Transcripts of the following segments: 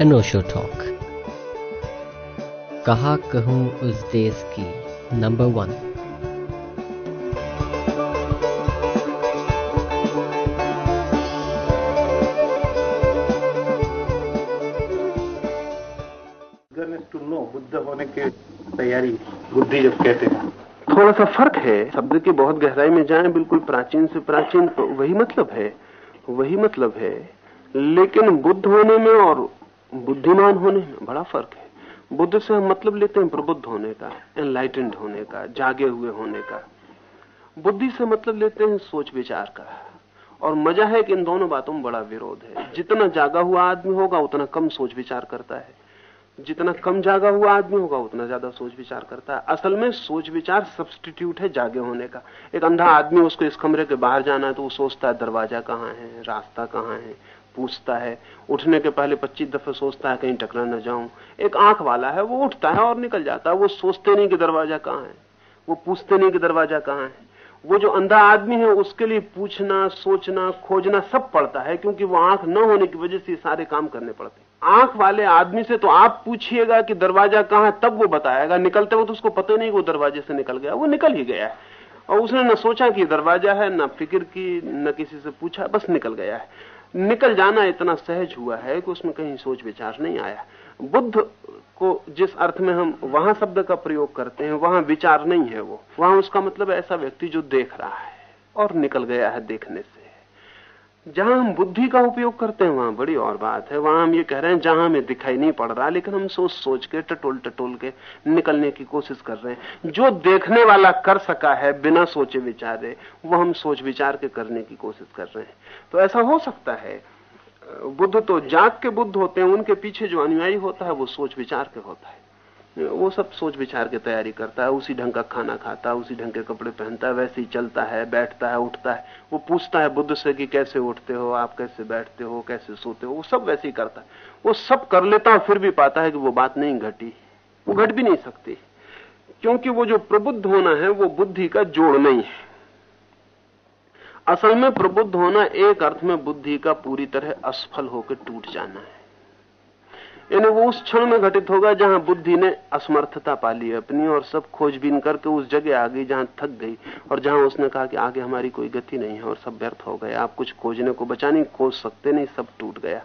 अनोशो talk कहा कहूँ उस देश की नंबर वन बुद्ध होने की तैयारी बुद्धि जब कहते हैं। थोड़ा सा फ़र्क है शब्द की बहुत गहराई में जाएँ बिल्कुल प्राचीन से प्राचीन तो वही मतलब है वही मतलब है। लेकिन बुद्ध होने में और बुद्धिमान होने में बड़ा फ़र्क है। बुद्ध से हम मतलब लेते हैं प्रबुद्ध होने का एनलाइटेंड होने का, जागे हुए होने का। बुद्धि से मतलब लेते हैं सोच विचार का। और मज़ा है कि इन दोनों बातों में बड़ा विरोध है। जितना जागा हुआ आदमी होगा, उतना कम सोच विचार करता है। जितना कम जागा हुआ आदमी होगा, उतना ज़्यादा सोच विचार करता है। असल में सोच विचार सब्सटीट्यूट है जागे होने का। एक अंधा आदमी उसको इस कमरे के बाहर जाना है तो वो सोचता है, दरवाज़ा कहाँ है? रास्ता कहाँ है? पूछता है। उठने के पहले पच्चीस दफे सोचता है, कहीं टकरा न जाऊँ। एक आँख वाला है, वो उठता है और निकल जाता है। वो सोचते नहीं कि दरवाज़ा कहाँ है। वो पूछते नहीं कि दरवाज़ा कहाँ है। वो जो अंधा आदमी है, उसके लिए पूछना, सोचना, खोजना सब पड़ता है, क्योंकि वो आँख न होने की वजह से सारे काम करने पड़ते हैं। आँख वाले आदमी से तो आप पूछिएगा कि दरवाज़ा कहाँ है, तब वो बताएगा। निकलते वक्त तो उसको पता नहीं कि वो दरवाजे से निकल गया। वो निकल ही गया है। और उसने न सोचा कि दरवाज़ा है, न फ़िक्र की, न किसी से पूछा, बस निकल गया है। निकल जाना इतना सहज हुआ है कि उसमें कहीं सोच विचार नहीं आया। बुद्ध को जिस अर्थ में हम वहाँ शब्द का प्रयोग करते हैं, वहाँ विचार नहीं है वो। वहाँ उसका मतलब ऐसा व्यक्ति जो देख रहा है और निकल गया है देखने से। जहाँ हम बुद्धि का उपयोग करते हैं, वहाँ बड़ी और बात है। वहाँ हम ये कह रहे हैं, जहाँ हमें दिखाई नहीं पड़ रहा, लेकिन हम सोच सोच के, टटोल टटोल के निकलने की कोशिश कर रहे हैं। जो देखने वाला कर सका है बिना सोचे विचारे, वो हम सोच विचार के करने की कोशिश कर रहे हैं। तो ऐसा हो सकता है, बुद्ध तो जाग के बुद्ध होते हैं, उनके पीछे जो अनुयायी होता है, वो सोच विचार के होता है। वो सब सोच विचार के तैयारी करता है, उसी ढंग का खाना खाता है, उसी ढंग के कपड़े पहनता है, वैसे ही चलता है, बैठता है, उठता है। वो पूछता है बुद्ध से कि कैसे उठते हो, आप कैसे बैठते हो, कैसे सोते हो? वो सब वैसे ही करता है। वो सब कर लेता है फिर भी पाता है कि वो बात नहीं घटी। वो घट भी नहीं सकती। क्योंकि वो जो प्रबुद्ध होना है, वो बुद्धि का जोड़ नहीं है। असल में प्रबुद्ध होना एक अर्थ में बुद्धि का पूरी तरह असफल होकर टूट जाना है। यानी वो उस क्षण में घटित होगा जहाँ बुद्धि ने असमर्थता पा ली अपनी और सब खोजबीन करके उस जगह आ गई जहाँ थक गई और जहाँ उसने कहा कि आगे हमारी कोई गति नहीं है और सब व्यर्थ हो गए। आप कुछ खोजने को बचा नहीं, खोज सकते नहीं, सब टूट गया।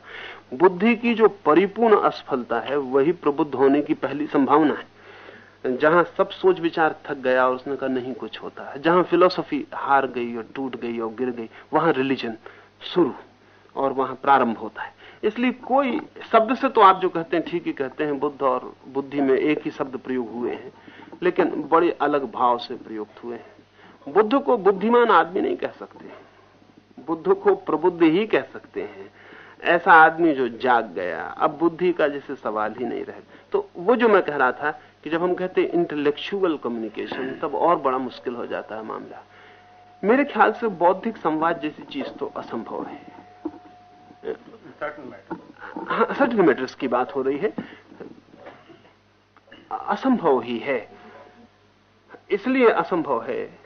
बुद्धि की जो परिपूर्ण असफलता है, वही प्रबुद्ध होने की पहली संभावना है। जहाँ सब सोच विचार थक गया और उसने कहा, नहीं, कुछ होता है। जहाँ फिलोसफी हार गई और टूट गई और गिर गई, वहाँ रिलीजन शुरू और वहाँ प्रारंभ होता है। इसलिए कोई शब्द से तो आप जो कहते हैं, ठीक ही कहते हैं, बुद्ध और बुद्धि में एक ही शब्द प्रयोग हुए हैं, लेकिन बड़े अलग भाव से प्रयुक्त हुए हैं। बुद्ध को बुद्धिमान आदमी नहीं कह सकते बुद्ध को प्रबुद्ध ही कह सकते हैं। ऐसा आदमी जो जाग गया, अब बुद्धि का जैसे सवाल ही नहीं रहे तो वो जो मैं कह रहा था कि जब हम कहते हैं इंटेलेक्चुअल कम्युनिकेशन तब और बड़ा मुश्किल हो जाता है मामला। मेरे ख्याल से बौद्धिक संवाद जैसी चीज़ तो असंभव है। सर्टन मैटर्स की बात हो रही है। असंभव ही है। इसलिए असंभव है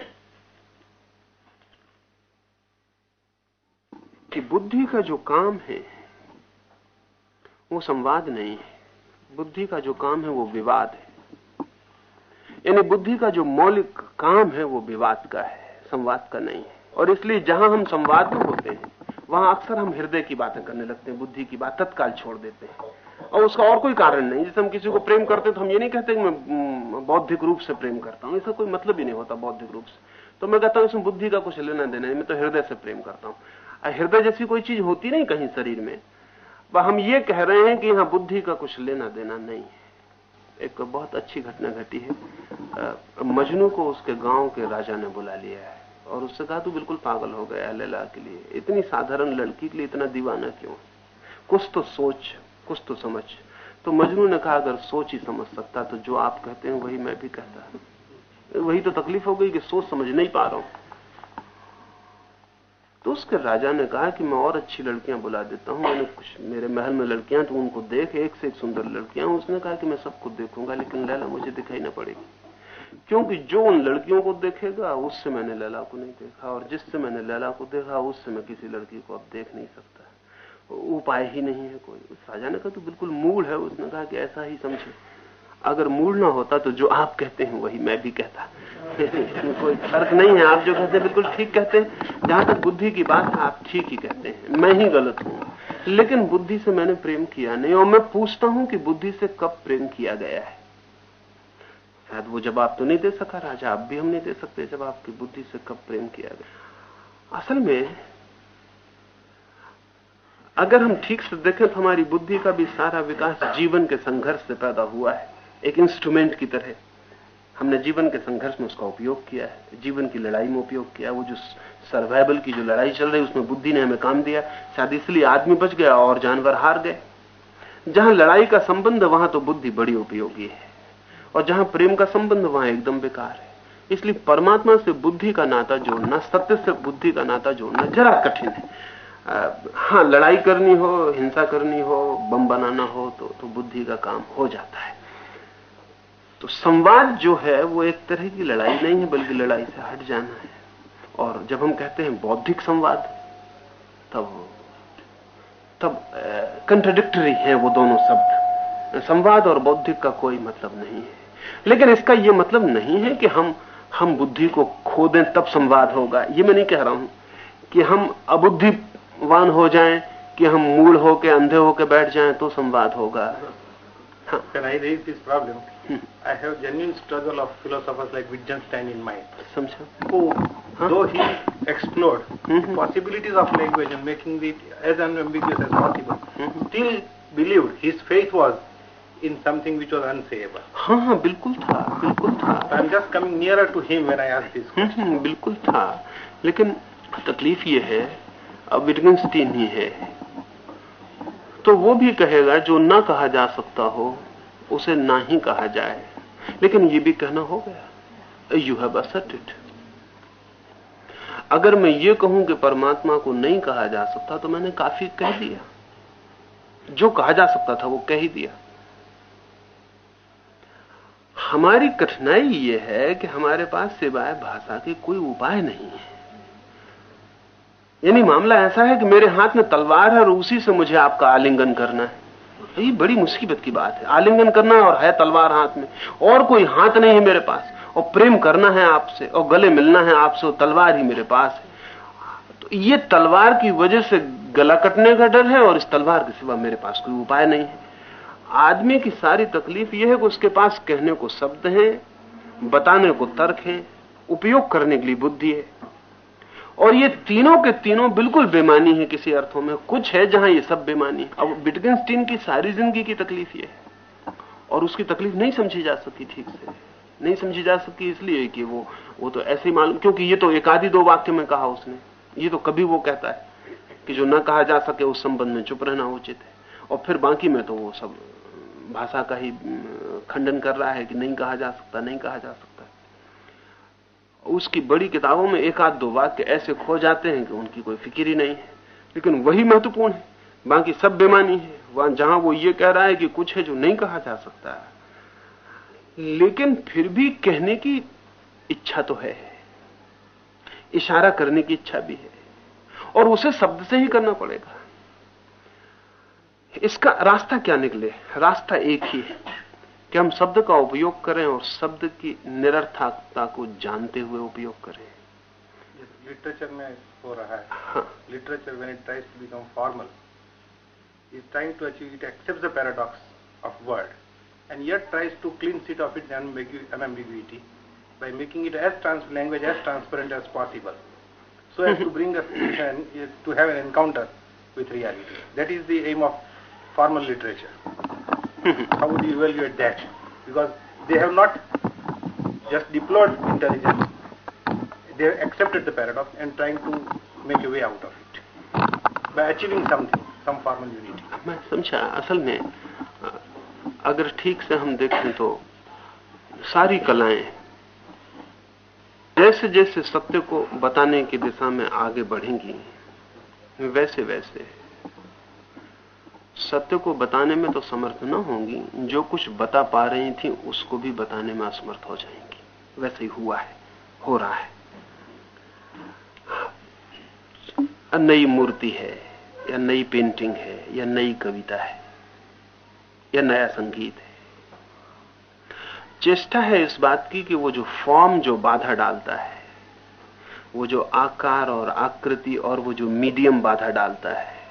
कि बुद्धि का जो काम है, वो संवाद नहीं है। बुद्धि का जो काम है, वो विवाद है। यानी बुद्धि का जो मौलिक काम है, वो विवाद का है, संवाद का नहीं है। और इसलिए जहाँ हम संवाद होते हैं वहाँ अक्सर हम हृदय की बातें करने लगते हैं, बुद्धि की बात, तत्काल छोड़ देते हैं। और उसका और कोई कारण नहीं, जैसे हम किसी को प्रेम करते हैं तो हम ये नहीं कहते कि मैं बौद्धिक रूप से प्रेम करता हूँ। इसका कोई मतलब ही नहीं होता बौद्धिक रूप से। तो मैं कहता हूँ, इसमें बुद्धि का कुछ लेना देना मैं तो हृदय से प्रेम करता हूँ। हृदय जैसी कोई चीज़ होती नहीं कहीं शरीर में, वह हम ये कह रहे हैं कि यहाँ बुद्धि का कुछ लेना देना नहीं है। एक बहुत अच्छी घटना घटी है। मजनू को उसके गाँव के राजा ने बुला लिया है। और उससे कहा, तू बिल्कुल पागल हो गया लैला के लिए। इतनी साधारण लड़की के लिए इतना दीवाना क्यों कुछ तो सोच, कुछ तो समझ। तो मजनू ने कहा, अगर सोच ही समझ सकता तो जो आप कहते हैं वही मैं भी कहता वही तो तकलीफ़ हो गई कि सोच समझ नहीं पा रहा हूँ। तो उसके राजा ने कहा कि मैं और अच्छी लड़कियाँ बुला देता हूँ। मैंने कुछ, मेरे महल में लड़कियाँ तो उनको देख, एक से एक सुंदर लड़कियाँ उसने कहा कि मैं सबको देखूँगा, लेकिन लैला मुझे दिखाई ना पड़ेगी। क्योंकि जो उन लड़कियों को देखेगा उससे मैंने लैला को नहीं देखा। और जिससे मैंने लैला को देखा उससे मैं किसी लड़की को अब देख नहीं सकता। उपाय ही नहीं है कोई। राजा ने कहा तो बिल्कुल मूल है। उसने कहा कि ऐसा ही समझे। अगर मूल ना होता तो जो आप कहते हैं, वही मैं भी कहता। कोई फ़र्क नहीं है। आप जो कहते हैं, बिल्कुल ठीक कहते हैं। जहाँ तक बुद्धि की बात है, आप ठीक ही कहते हैं। मैं ही गलत हूँ। लेकिन बुद्धि से मैंने प्रेम किया नहीं, और मैं पूछता हूँ कि बुद्धि से कब प्रेम किया गया है। शायद वो जवाब तो नहीं दे सका राजा आप भी हम नहीं दे सकते, जब आपकी बुद्धि से कब प्रेम किया गया। असल में, अगर हम ठीक से देखें तो हमारी बुद्धि का भी सारा विकास जीवन के संघर्ष से पैदा हुआ है। एक इंस्ट्रूमेंट की तरह। हमने जीवन के संघर्ष में उसका उपयोग किया है। जीवन की लड़ाई में उपयोग किया। वो जो सर्वाइवल की जो लड़ाई चल रही है उसमें बुद्धि ने हमें काम दिया। शायद इसलिए आदमी बच गया और जानवर हार गए। जहाँ लड़ाई का संबंध वहाँ तो बुद्धि बड़ी उपयोगी है। और जहाँ प्रेम का संबंध वहाँ एकदम बेकार है। इसलिए परमात्मा से बुद्धि का नाता जोड़ना सत्य से बुद्धि का नाता जोड़ना जरा कठिन है। हाँ लड़ाई करनी हो हिंसा करनी हो बम बनाना हो तो, तो बुद्धि का काम हो जाता है। तो संवाद जो है वो एक तरह की लड़ाई नहीं है बल्कि लड़ाई से हट जाना है। और जब हम कहते हैं बौद्धिक संवाद तब तब कंट्राडिक्टरी है वो दोनों शब्द। संवाद और बौद्धिक का कोई मतलब नहीं है। लेकिन इसका यह मतलब नहीं है कि हम हम बुद्धि को खो दें तब संवाद होगा। ये मैं नहीं कह रहा हूँ कि हम अबुद्धिवान हो जाए कि हम मूल होके अंधे होके बैठ जाए तो संवाद होगा। Struggle possibilities of language believe his faith was in something which was unsayable. हाँ हाँ बिल्कुल था बिल्कुल था। So I'm just coming nearer to him when I ask this question. बिल्कुल था। लेकिन तकलीफ़ ये है अब विटगेंस्टीन ही है। तो वो भी कहेगा जो ना कहा जा सकता हो उसे ना ही कहा जाए। लेकिन ये भी कहना हो गया। यू हैव असर्टेड अगर मैं ये कहूँ कि परमात्मा को नहीं कहा जा सकता तो मैंने काफ़ी कह दिया। जो कहा जा सकता था वो कह ही दिया। हमारी कठिनाई ये है कि हमारे पास सिवाय भाषा के कोई उपाय नहीं है। यानी मामला ऐसा है कि मेरे हाथ में तलवार है और उसी से मुझे आपका आलिंगन करना है। ये बड़ी मुसीबत की बात है। आलिंगन करना और है तलवार हाथ में। और कोई हाथ नहीं है मेरे पास। और प्रेम करना है आपसे। और गले मिलना है आपसे। और तलवार ही मेरे पास है। तो ये तलवार की वजह से गला कटने का डर है और इस तलवार के सिवा मेरे पास कोई उपाय नहीं है। आदमी की सारी तकलीफ़ यह है कि उसके पास कहने को शब्द है, बताने को तर्क है, उपयोग करने के लिए बुद्धि है। और ये तीनों के तीनों बिल्कुल बेमानी है किसी अर्थों में। कुछ है जहाँ ये सब बेमानी है। अब बिटगेंस्टीन की सारी ज़िंदगी की तकलीफ़ ये है। और उसकी तकलीफ़ नहीं समझी जा सकी ठीक से। नहीं समझी जा सकी इसलिए कि वो वो तो ऐसे मालूम, क्योंकि ये तो एक आधी दो वाक्य में कहा उसने। ये तो कभी वो कहता है कि जो न कहा जा सके उस संबंध में चुप रहना उचित है। और फिर बाकी में तो वो सब भाषा का ही खंडन कर रहा है कि नहीं कहा जा सकता, नहीं कहा जा सकता। उसकी बड़ी किताबों में एक आध दो वाक्य ऐसे खो जाते हैं कि उनकी कोई फ़िक्र ही नहीं है। लेकिन वही महत्वपूर्ण है, बाकी सब बेमानी है। वहाँ जहाँ वो ये कह रहा है कि कुछ है जो नहीं कहा जा सकता। लेकिन फिर भी कहने की इच्छा तो है। इशारा करने की इच्छा भी है। और उसे शब्द से ही करना पड़ेगा। इसका रास्ता क्या निकले? रास्ता एक ही है कि हम शब्द का उपयोग करें और शब्द की निरर्थकता को जानते हुए उपयोग करें। लिटरेचर में हो रहा है। Literature when it tries to become formal is trying to achieve it accept the paradox of world and yet tries to clean seat of it an unambiguity by making it as trans language as transparent as possible so as to bring to have an encounter with reality that is the aim of formal literature How would you evaluate that? Because they have not just deployed intelligence, they have accepted the paradox and trying to make a way out of it by achieving something, some formal unity. मैं समझा असल में अगर ठीक से हम देखें तो सारी कलाएँ जैसे जैसे सत्य को बताने की दिशा में आगे बढ़ेंगी वैसे वैसे सत्य को बताने में तो समर्थ न होंगी। जो कुछ बता पा रही थी, उसको भी बताने में असमर्थ हो जाएँगी। वैसे ही हुआ है, हो रहा है। नई मूर्ति है, या नई पेंटिंग है, या नई कविता है, या नया संगीत है। चेष्टा है इस बात की कि वो जो फॉर्म जो बाधा डालता है, वो जो आकार और आकृति और वो जो मीडियम बाधा डालता है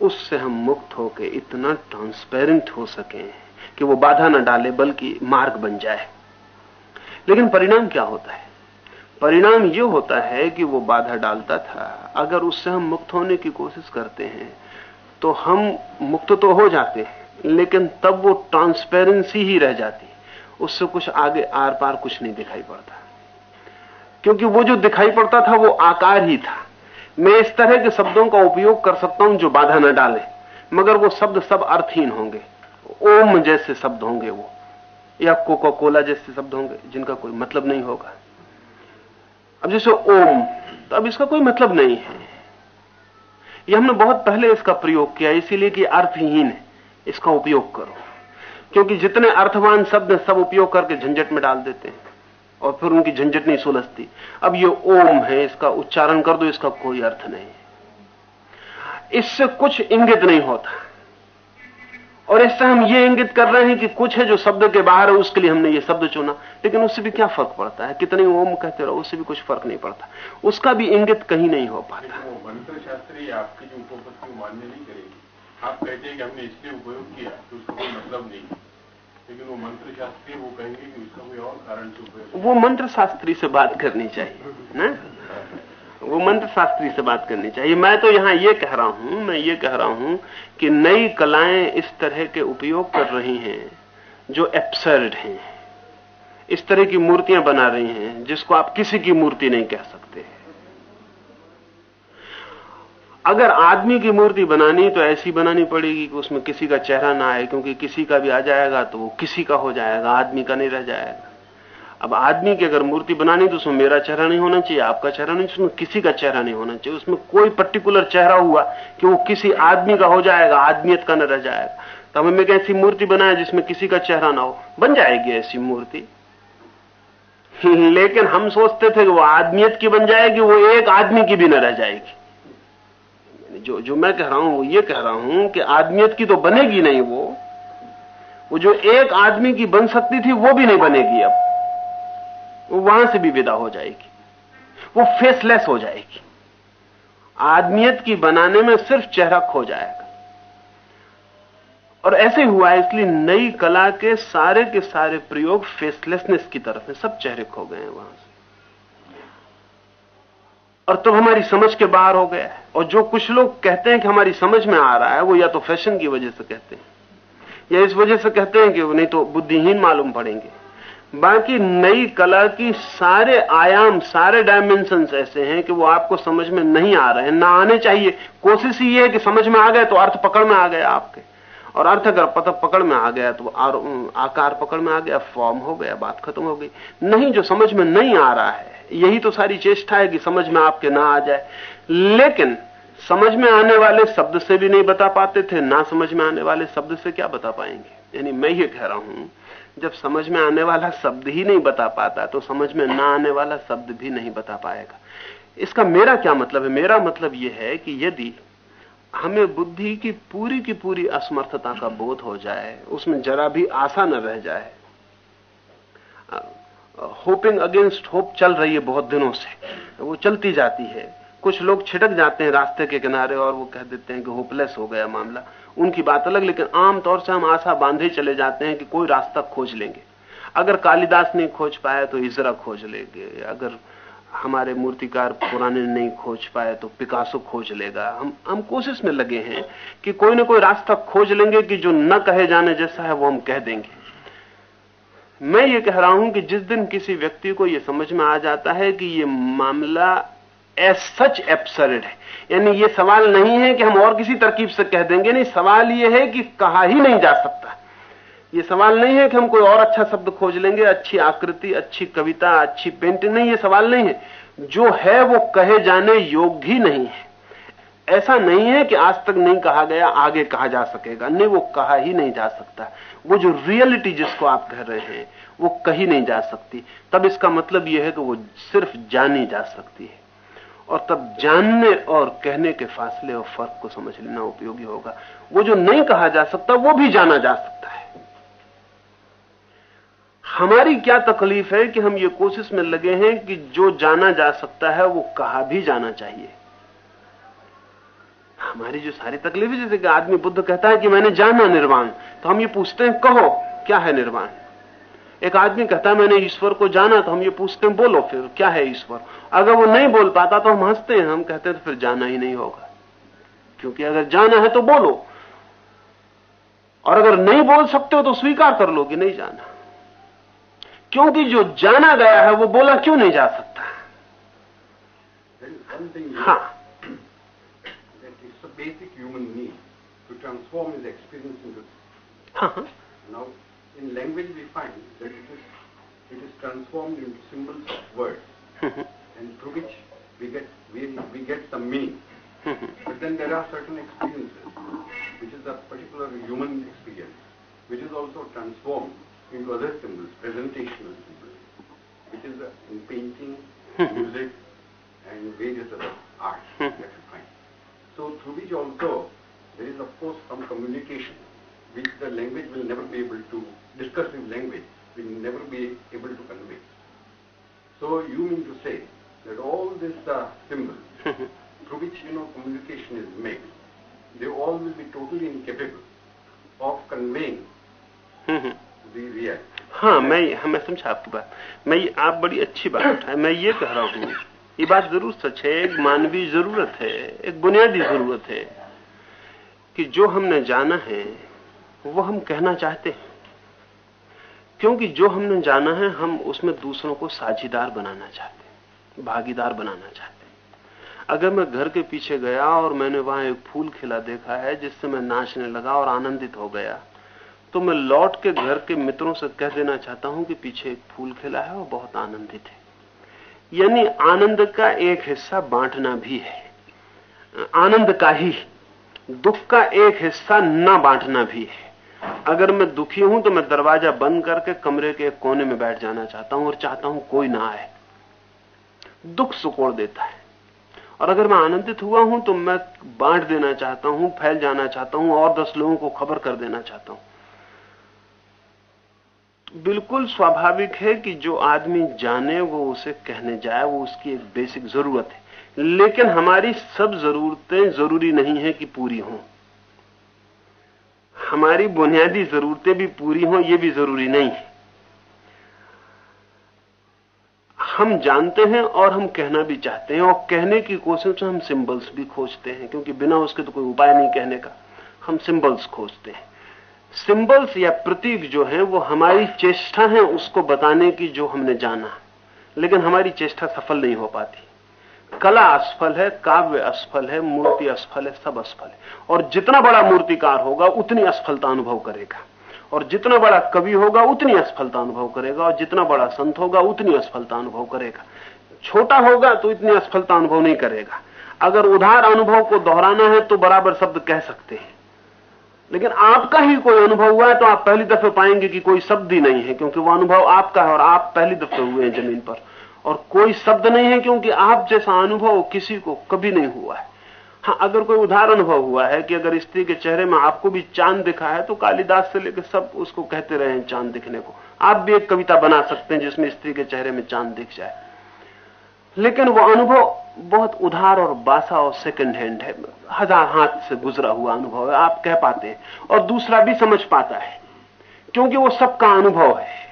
उससे हम मुक्त होकर इतना ट्रांसपेरेंट हो सके कि वो बाधा न डाले, बल्कि मार्ग बन जाए। लेकिन परिणाम क्या होता है? परिणाम ये होता है कि वो बाधा डालता था। अगर उससे हम मुक्त होने की कोशिश करते हैं तो हम मुक्त तो हो जाते हैं, लेकिन तब वो ट्रांसपेरेंसी ही रह जाती। उससे कुछ आगे आर पार कुछ नहीं दिखाई पड़ता। क्योंकि वो जो दिखाई पड़ता था, वो आकार ही था। मैं इस तरह के शब्दों का उपयोग कर सकता हूँ जो बाधा न डाले, मगर वो शब्द सब अर्थहीन होंगे। ओम जैसे शब्द होंगे वो, या कोका कोला जैसे शब्द होंगे, जिनका कोई मतलब नहीं होगा। अब जैसे ओम तो अब इसका कोई मतलब नहीं है। ये हमने बहुत पहले इसका प्रयोग किया, इसीलिए कि अर्थहीन है। इसका उपयोग करो, क्योंकि जितने अर्थवान शब्द सब उपयोग करके झंझट में डाल देते हैं। और फिर उनकी झंझट नहीं सुलझती। अब ये ओम है, इसका उच्चारण कर दो, इसका कोई अर्थ नहीं। इससे कुछ इंगित नहीं होता। और इससे हम ये इंगित कर रहे हैं कि कुछ है जो शब्द के बाहर है, उसके लिए हमने ये शब्द चुना। लेकिन उससे भी क्या फ़र्क पड़ता है? कितने ओम कहते रहो, उससे भी कुछ फ़र्क नहीं पड़ता। उसका भी इंगित कहीं नहीं हो पाता। मंत्र शास्त्री आपकी जो मान्य नहीं करेगी। आप कहते हैं कि हमने इसलिए उपयोग किया तो उसका कोई मतलब नहीं। लेकिन वो मंत्र शास्त्री वो कहेंगे कि उसका कोई और कारण से वो मंत्र शास्त्री से बात करनी चाहिए, ना? वो मंत्र शास्त्री से बात करनी चाहिए। मैं तो यहाँ ये कह रहा हूँ, मैं ये कह रहा हूँ कि नई कलाएँ इस तरह के उपयोग कर रही हैं, जो एप्सर्ड हैं। इस तरह की मूर्तियाँ बना रही हैं, जिसको आप किसी की मूर्ति नहीं कह सकते। अगर आदमी की मूर्ति बनानी तो ऐसी बनानी पड़ेगी कि उसमें किसी का चेहरा ना आए, क्योंकि किसी का भी आ जाएगा तो वो किसी का हो जाएगा, आदमी का नहीं रह जाएगा। अब आदमी की अगर मूर्ति बनानी तो उसमें मेरा चेहरा नहीं होना चाहिए, आपका चेहरा नहीं, उसमें किसी का चेहरा नहीं होना चाहिए। उसमें कोई पर्टिकुलर चेहरा हुआ कि वो किसी आदमी का हो जाएगा, आदमियत का न रह जाएगा। तो हमें एक ऐसी मूर्ति बनाए जिसमें किसी का चेहरा ना हो। बन जाएगी ऐसी मूर्ति। लेकिन हम सोचते थे कि वो आदमियत की बन जाएगी, वो एक आदमी की भी न रह जाएगी। जो जो मैं कह रहा हूँ, वो ये कह रहा हूँ कि आदमियत की तो बनेगी नहीं वो। वो जो एक आदमी की बन सकती थी, वो भी नहीं बनेगी अब। वो वहाँ से भी विदा हो जाएगी। वो फेसलेस हो जाएगी। आदमियत की बनाने में सिर्फ़ चेहरा खो जाएगा। और ऐसे हुआ है, इसलिए नई कला के सारे के सारे प्रयोग फेसलेसनेस की तरफ़ है सब चेहरे खो गए हैं वहाँ से। और तब तो हमारी समझ के बाहर हो गया है। और जो कुछ लोग कहते हैं कि हमारी समझ में आ रहा है, वो या तो फ़ैशन की वजह से कहते हैं, या इस वजह से कहते हैं कि नहीं तो बुद्धिहीन मालूम पड़ेंगे। बाकी नई कला की सारे आयाम, सारे डायमेंशन ऐसे हैं कि वो आपको समझ में नहीं आ रहे हैं। ना आने चाहिए। कोशिश ये है कि समझ में आ गए तो अर्थ पकड़ में आ गया आपके। और अर्थ अगर पता पकड़ में आ गया तो आकार पकड़ में आ गया फॉर्म हो गया, बात खत्म हो गई। नहीं जो समझ में नहीं आ रहा है, यही तो सारी चेष्टा है कि समझ में आपके ना आ जाए। लेकिन समझ में आने वाले शब्द से भी नहीं बता पाते थे, ना समझ में आने वाले शब्द से क्या बता पाएँगे? यानी मैं ये कह रहा हूँ, जब समझ में आने वाला शब्द ही नहीं बता पाता तो समझ में ना आने वाला शब्द भी नहीं बता पाएगा। इसका मेरा क्या मतलब है? मेरा मतलब यह है कि यदि हमें बुद्धि की पूरी की पूरी असमर्थता का बोध हो जाए, उसमें जरा भी आशा न रह जाए होपिंग अगेंस्ट होप चल रही है बहुत दिनों से, वो चलती जाती है कुछ लोग छिटक जाते हैं रास्ते के किनारे और वो कह देते हैं कि होपलेस हो गया मामला। उनकी बात अलग, लेकिन आमतौर से हम आशा बांधे चले जाते हैं कि कोई रास्ता खोज लेंगे। अगर कालिदास नहीं खोज पाए तो इजरा खोज लेंगे। अगर हमारे मूर्तिकार पुराने नहीं खोज पाए तो पिकासो खोज लेगा। हम हम कोशिश में लगे हैं कि कोई ना कोई रास्ता खोज लेंगे कि जो न कहे जाने जैसा है वो हम कह देंगे। मैं ये कह रहा हूँ कि जिस दिन किसी व्यक्ति को यह समझ में आ जाता है कि ये मामला एज सच एब्सर्ड है। यानी ये सवाल नहीं है कि हम और किसी तरकीब से कह देंगे, नहीं, सवाल ये है कि कहा ही नहीं जा सकता। ये सवाल नहीं है कि हम कोई और अच्छा शब्द खोज लेंगे, अच्छी आकृति, अच्छी कविता, अच्छी पेंटिंग नहीं, ये सवाल नहीं है। जो है वो कहे जाने योग्य ही नहीं है। ऐसा नहीं है कि आज तक नहीं कहा गया, आगे कहा जा सकेगा। नहीं, वो कहा ही नहीं जा सकता। वो जो रियलिटी जिसको आप कह रहे हैं, वो कही नहीं जा सकती। तब इसका मतलब यह है कि वो सिर्फ़ जानी जा सकती है। और तब जानने और कहने के फासले और फ़र्क को समझ लेना उपयोगी होगा। वो जो नहीं कहा जा सकता, वो भी जाना जा सकता है। हमारी क्या तकलीफ़ है कि हम ये कोशिश में लगे हैं कि जो जाना जा सकता है, वो कहा भी जाना चाहिए। हमारी जो सारी तकलीफ़ है, जैसे कि आदमी बुद्ध कहता है कि मैंने जाना निर्वाण तो हम ये पूछते हैं, कहो, क्या है निर्वाण? एक आदमी कहता है, मैंने ईश्वर को जाना तो हम ये पूछते हैं, बोलो फिर, क्या है ईश्वर? अगर वो नहीं बोल पाता तो हम हँसते हैं हम कहते हैं तो फिर जाना ही नहीं होगा। क्योंकि अगर जाना है तो बोलो। और अगर नहीं बोल सकते हो तो स्वीकार कर लो कि नहीं जाना। क्योंकि जो जाना गया है वो बोला क्यों नहीं जा सकता? हाँ। Basic and through which we get we, we get some meaning. but then there are certain experiences, which is a particular human experience, which is also transformed into other symbols, presentational symbols, which is uh, in painting, music, and various other arts that we find. So through which also there is of course some communication which the language will never be able to, discursive language will never be able to convey. So you mean to say that all these uh, symbols through which you know communication is made, they all will be totally incapable of conveying the reality. हाँ मैं हाँ मैं समझा आपकी बात। मैं आप बड़ी अच्छी बात उठाए मैं ये कह रहा हूँ ये बात ज़रूर सच है एक मानवीय ज़रूरत है एक बुनियादी ज़रूरत है कि जो हमने जाना है वो हम कहना चाहते हैं। क्योंकि जो हमने जाना है हम उसमें दूसरों को साझीदार बनाना चाहते हैं। भागीदार बनाना चाहते हैं। अगर मैं घर के पीछे गया और मैंने वहाँ एक फूल खिला देखा है, जिससे मैं नाचने लगा और आनंदित हो गया तो मैं लौट के घर के मित्रों से कह देना चाहता हूँ कि पीछे एक फूल खिला है और बहुत आनंदित है। यानी आनंद का एक हिस्सा बांटना भी है। आनंद का ही, दुख का एक हिस्सा ना बांटना भी है। अगर मैं दुखी हूँ तो मैं दरवाज़ा बंद करके कमरे के कोने में बैठ जाना चाहता हूँ और चाहता हूँ कोई ना आए। दुख सुकोड़ देता है। और अगर मैं आनंदित हुआ हूँ तो मैं बांट देना चाहता हूँ, फैल जाना चाहता हूँ, और दस लोगों को खबर कर देना चाहता हूँ। बिल्कुल स्वाभाविक है कि जो आदमी जाने, वो उसे कहने जाए, वो उसकी एक बेसिक ज़रूरत है। लेकिन हमारी सब जरूरतें ज़रूरी नहीं है कि पूरी हों। हमारी बुनियादी जरूरतें भी पूरी हों, ये भी ज़रूरी नहीं है। हम जानते हैं और हम कहना भी चाहते हैं और कहने की कोशिश हम सिंबल्स भी खोजते हैं, क्योंकि बिना उसके तो कोई उपाय नहीं कहने का। हम सिंबल्स खोजते हैं। सिंबल्स या प्रतीक जो है, वो हमारी चेष्टा है उसको बताने की जो हमने जाना। लेकिन हमारी चेष्टा सफल नहीं हो पाती। कला असफल है, काव्य असफल है, मूर्ति असफल है, सब असफल है। और जितना बड़ा मूर्तिकार होगा, उतनी असफलता अनुभव करेगा। और जितना बड़ा कवि होगा, उतनी असफलता अनुभव करेगा, और जितना बड़ा संत होगा, उतनी असफलता अनुभव करेगा। छोटा होगा तो इतनी असफलता अनुभव नहीं करेगा। अगर उधार अनुभव को दोहराना है तो बराबर शब्द कह सकते हैं। लेकिन आपका ही कोई अनुभव हुआ है तो आप पहली दफे पाएँगे कि कोई शब्द ही नहीं है, क्योंकि वो अनुभव आपका है और आप पहली दफे हुए हैं ज़मीन पर। और कोई शब्द नहीं है, क्योंकि आप जैसा अनुभव किसी को कभी नहीं हुआ है। हाँ अगर कोई उदाहरण अनुभव हुआ है कि अगर स्त्री के चेहरे में आपको भी चाँद दिखा है तो कालिदास से लेकर सब उसको कहते रहे हैं चाँद दिखने को। आप भी एक कविता बना सकते हैं जिसमें स्त्री के चेहरे में चाँद दिख जाए। लेकिन वो अनुभव बहुत उधार और बासा और सेकंड हैंड है। हज़ार हाथ से गुजरा हुआ अनुभव है, आप कह पाते हैं। और दूसरा भी समझ पाता है, क्योंकि वो सबका अनुभव है।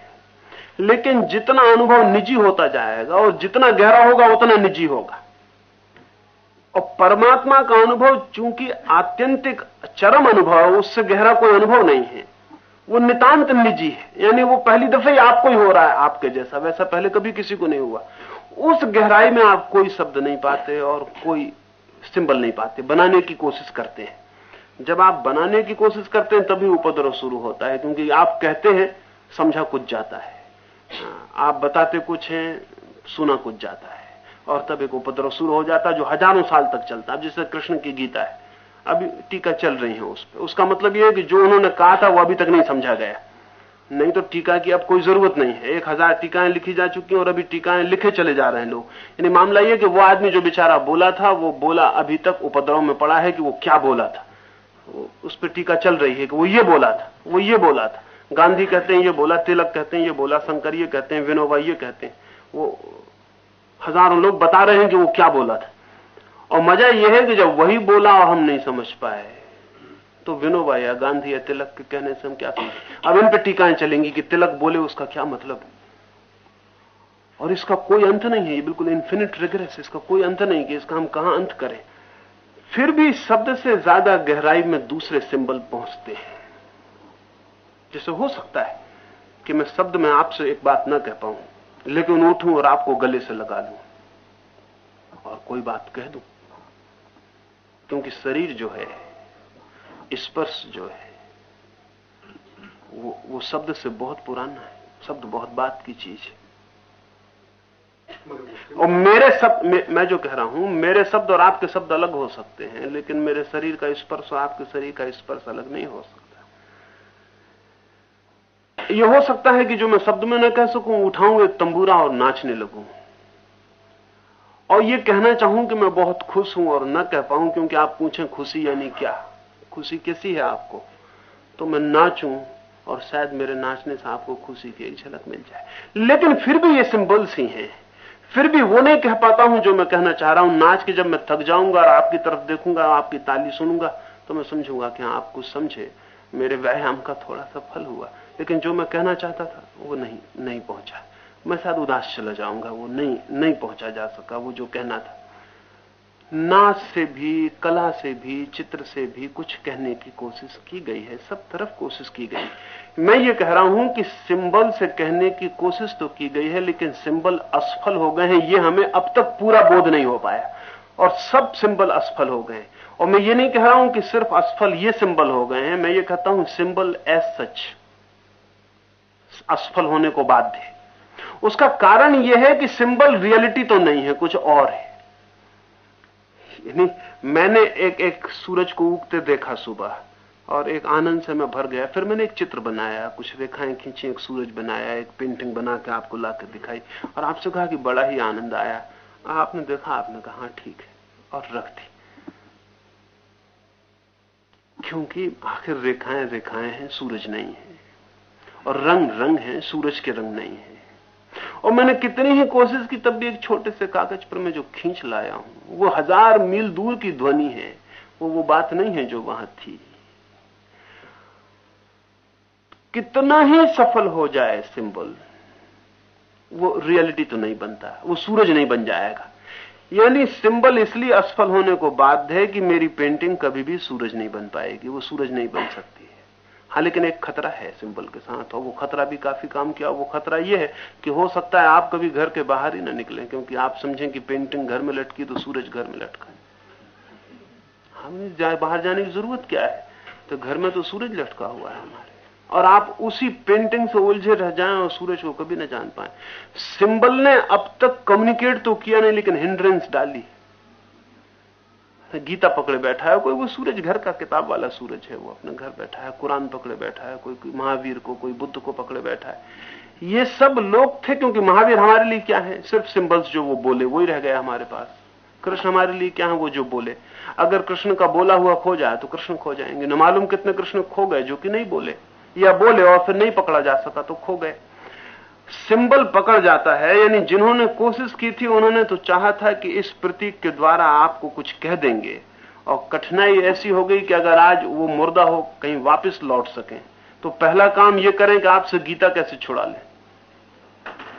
लेकिन जितना अनुभव निजी होता जाएगा और जितना गहरा होगा, उतना निजी होगा। और परमात्मा का अनुभव चूँकि आत्यंतिक चरम अनुभव है उससे गहरा कोई अनुभव नहीं है। वो नितांत निजी है यानी वो पहली दफे ही आपको ही हो रहा है आपके जैसा। वैसा पहले कभी किसी को नहीं हुआ। उस गहराई में आप कोई शब्द नहीं पाते और कोई सिंबल नहीं पाते बनाने की कोशिश करते हैं। जब आप बनाने की कोशिश करते हैं तभी उपद्रव शुरू होता है क्योंकि आप कहते हैं समझा कुछ जाता है। हाँ, आप बताते कुछ हैं सुना कुछ जाता है। और तब एक उपद्रव शुरू हो जाता जो हज़ारों साल तक चलता है। जिससे कृष्ण की गीता है। अभी टीका चल रही है उस पर उसका मतलब यह है कि जो उन्होंने कहा था वो अभी तक नहीं समझा गया। नहीं तो टीका की अब कोई ज़रूरत नहीं है। एक हज़ार टीकाएँ लिखी जा चुकी हैं और अभी टीकाएँ लिखे चले जा रहे हैं लोग। यानी मामला यह कि वो आदमी जो बेचारा बोला था, वो बोला अभी तक, उपद्रव में पड़ा है कि वो क्या बोला था। उस पर टीका चल रही है कि वो ये बोला था, वो ये बोला था। गांधी कहते हैं, ये बोला, तिलक कहते हैं, ये बोला, शंकर ये कहते हैं, विनोबा ये कहते हैं। वो हज़ारों लोग बता रहे हैं कि वो क्या बोला था। और मज़ा यह है कि जब वही बोला और हम नहीं समझ पाए तो विनोबा या गांधी, या तिलक के कहने से हम क्या समझ अब इन पर टीकाएँ चलेंगी कि तिलक बोले, उसका क्या मतलब? और इसका कोई अंत नहीं है, ये बिल्कुल इन्फिनिट रिग्रेस इसका कोई अंत नहीं कि इसका हम कहाँ अंत करें। फिर भी शब्द से ज़्यादा गहराई में दूसरे सिंबल पहुँचते हैं। जैसे हो सकता है कि मैं शब्द में आपसे एक बात ना कह पाऊँ। लेकिन उठूं और आपको गले से लगा लूँ। और कोई बात कह दूँ? क्योंकि शरीर जो है स्पर्श जो है वो वो शब्द से बहुत पुराना है। शब्द बहुत बात की चीज़ है। और मेरे शब्द मैं, मैं जो कह रहा हूँ मेरे शब्द और आपके शब्द अलग हो सकते हैं लेकिन मेरे शरीर का स्पर्श और आपके शरीर का स्पर्श अलग नहीं हो सकता। यह हो सकता है कि जो मैं शब्द में न कह सकूँ, उठाऊं एक तंबूरा और नाचने लगूं। और ये कहना चाहूँ कि मैं बहुत खुश हूँ और न कह पाऊँ, क्योंकि आप पूछें खुशी यानी क्या? खुशी कैसी है आपको? तो मैं नाचूं और शायद मेरे नाचने से आपको खुशी की एक झलक मिल जाए। लेकिन फिर भी ये सिंबल्स ही हैं। फिर भी वो नहीं कह पाता हूँ जो मैं कहना चाह रहा हूँ। नाच के जब मैं थक जाऊँगा और आपकी तरफ़ देखूँगा, आपकी ताली सुनूँगा तो मैं समझूँगा कि हाँ आप कुछ समझे। मेरे व्यायाम का थोड़ा सा फल हुआ। लेकिन जो मैं कहना चाहता था, वो नहीं नहीं पहुँचा। मैं शायद उदास चला जाऊँगा, वो नहीं नहीं पहुँचा जा सका, वो जो कहना था। नाच से भी, कला से भी, चित्र से भी कुछ कहने की कोशिश की गई है, सब तरफ़ कोशिश की गई। मैं ये कह रहा हूँ कि सिंबल से कहने की कोशिश तो की गई है, लेकिन सिंबल असफल हो गए हैं, ये हमें अब तक पूरा बोध नहीं हो पाया। और सब सिंबल असफल हो गए। और मैं ये नहीं कह रहा हूँ कि सिर्फ़ असफल ये सिंबल हो गए हैं, मैं ये कहता हूँ सिंबल एज सच असफल होने को बाध्य है। उसका कारण यह है कि सिंबल रियलिटी तो नहीं है कुछ और है। यानी मैंने एक एक सूरज को उगते देखा सुबह और एक आनंद से मैं भर गया। फिर मैंने एक चित्र बनाया कुछ रेखाएँ खींची एक सूरज बनाया एक पेंटिंग बना के आपको लाकर दिखाई और आपसे कहा कि बड़ा ही आनंद आया। आपने देखा आपने कहा हाँ, ठीक है। और रख दी। क्योंकि आखिर रेखाएँ रेखाएँ हैं सूरज नहीं है। और रंग रंग है, सूरज के रंग नहीं है। और मैंने कितनी ही कोशिश की, तब भी एक छोटे से कागज़ पर मैं जो खींच लाया हूँ, वो हज़ार मील दूर की ध्वनि है, वो वो बात नहीं है जो वहाँ थी। कितना ही सफल हो जाए सिंबल, वो रियलिटी तो नहीं बनता, वो सूरज नहीं बन जाएगा। यानी सिंबल इसलिए असफल होने को बाध्य है कि मेरी पेंटिंग कभी भी सूरज नहीं बन पाएगी, वो सूरज नहीं बन सकती। हाँ लेकिन एक खतरा है सिंबल के साथ, और वो खतरा भी काफ़ी काम किया वो खतरा ये है कि हो सकता है आप कभी घर के बाहर ही ना निकले, क्योंकि आप समझें कि पेंटिंग घर में लटकी तो सूरज घर में लटका हमें जाए बाहर जाने की ज़रूरत क्या है? तो घर में तो सूरज लटका हुआ है हमारे। और आप उसी पेंटिंग से उलझे रह जाएँ और सूरज को कभी ना जान पाए। सिंबल ने अब तक कम्युनिकेट तो किया नहीं, लेकिन हिंड्रेंस डाली। गीता पकड़े बैठा है, कोई वो सूरज घर का किताब वाला सूरज है, वो अपने घर बैठा है, कुरान पकड़े बैठा है, कोई महावीर को, कोई बुद्ध को पकड़े बैठा है। ये सब लोग थे क्योंकि महावीर हमारे लिए क्या है? सिर्फ़ सिंबल्स जो वो बोले, वही रह गया हमारे पास। कृष्ण हमारे लिए क्या है? वो जो बोले। अगर कृष्ण का बोला हुआ खो जाए तो कृष्ण खो जाएँगे। न मालूम कितने कृष्ण खो गए, जो कि नहीं बोले। या बोले और फिर नहीं पकड़ा जा सका तो खो गए। सिंबल पकड़ जाता है, यानी जिन्होंने कोशिश की थी, उन्होंने तो चाहा था कि इस प्रतीक के द्वारा आपको कुछ कह देंगे। और कठिनाई ऐसी हो गई कि अगर आज वो मुर्दा हो, कहीं वापस लौट सकें। तो पहला काम ये करें कि आपसे गीता कैसे छुड़ा लें।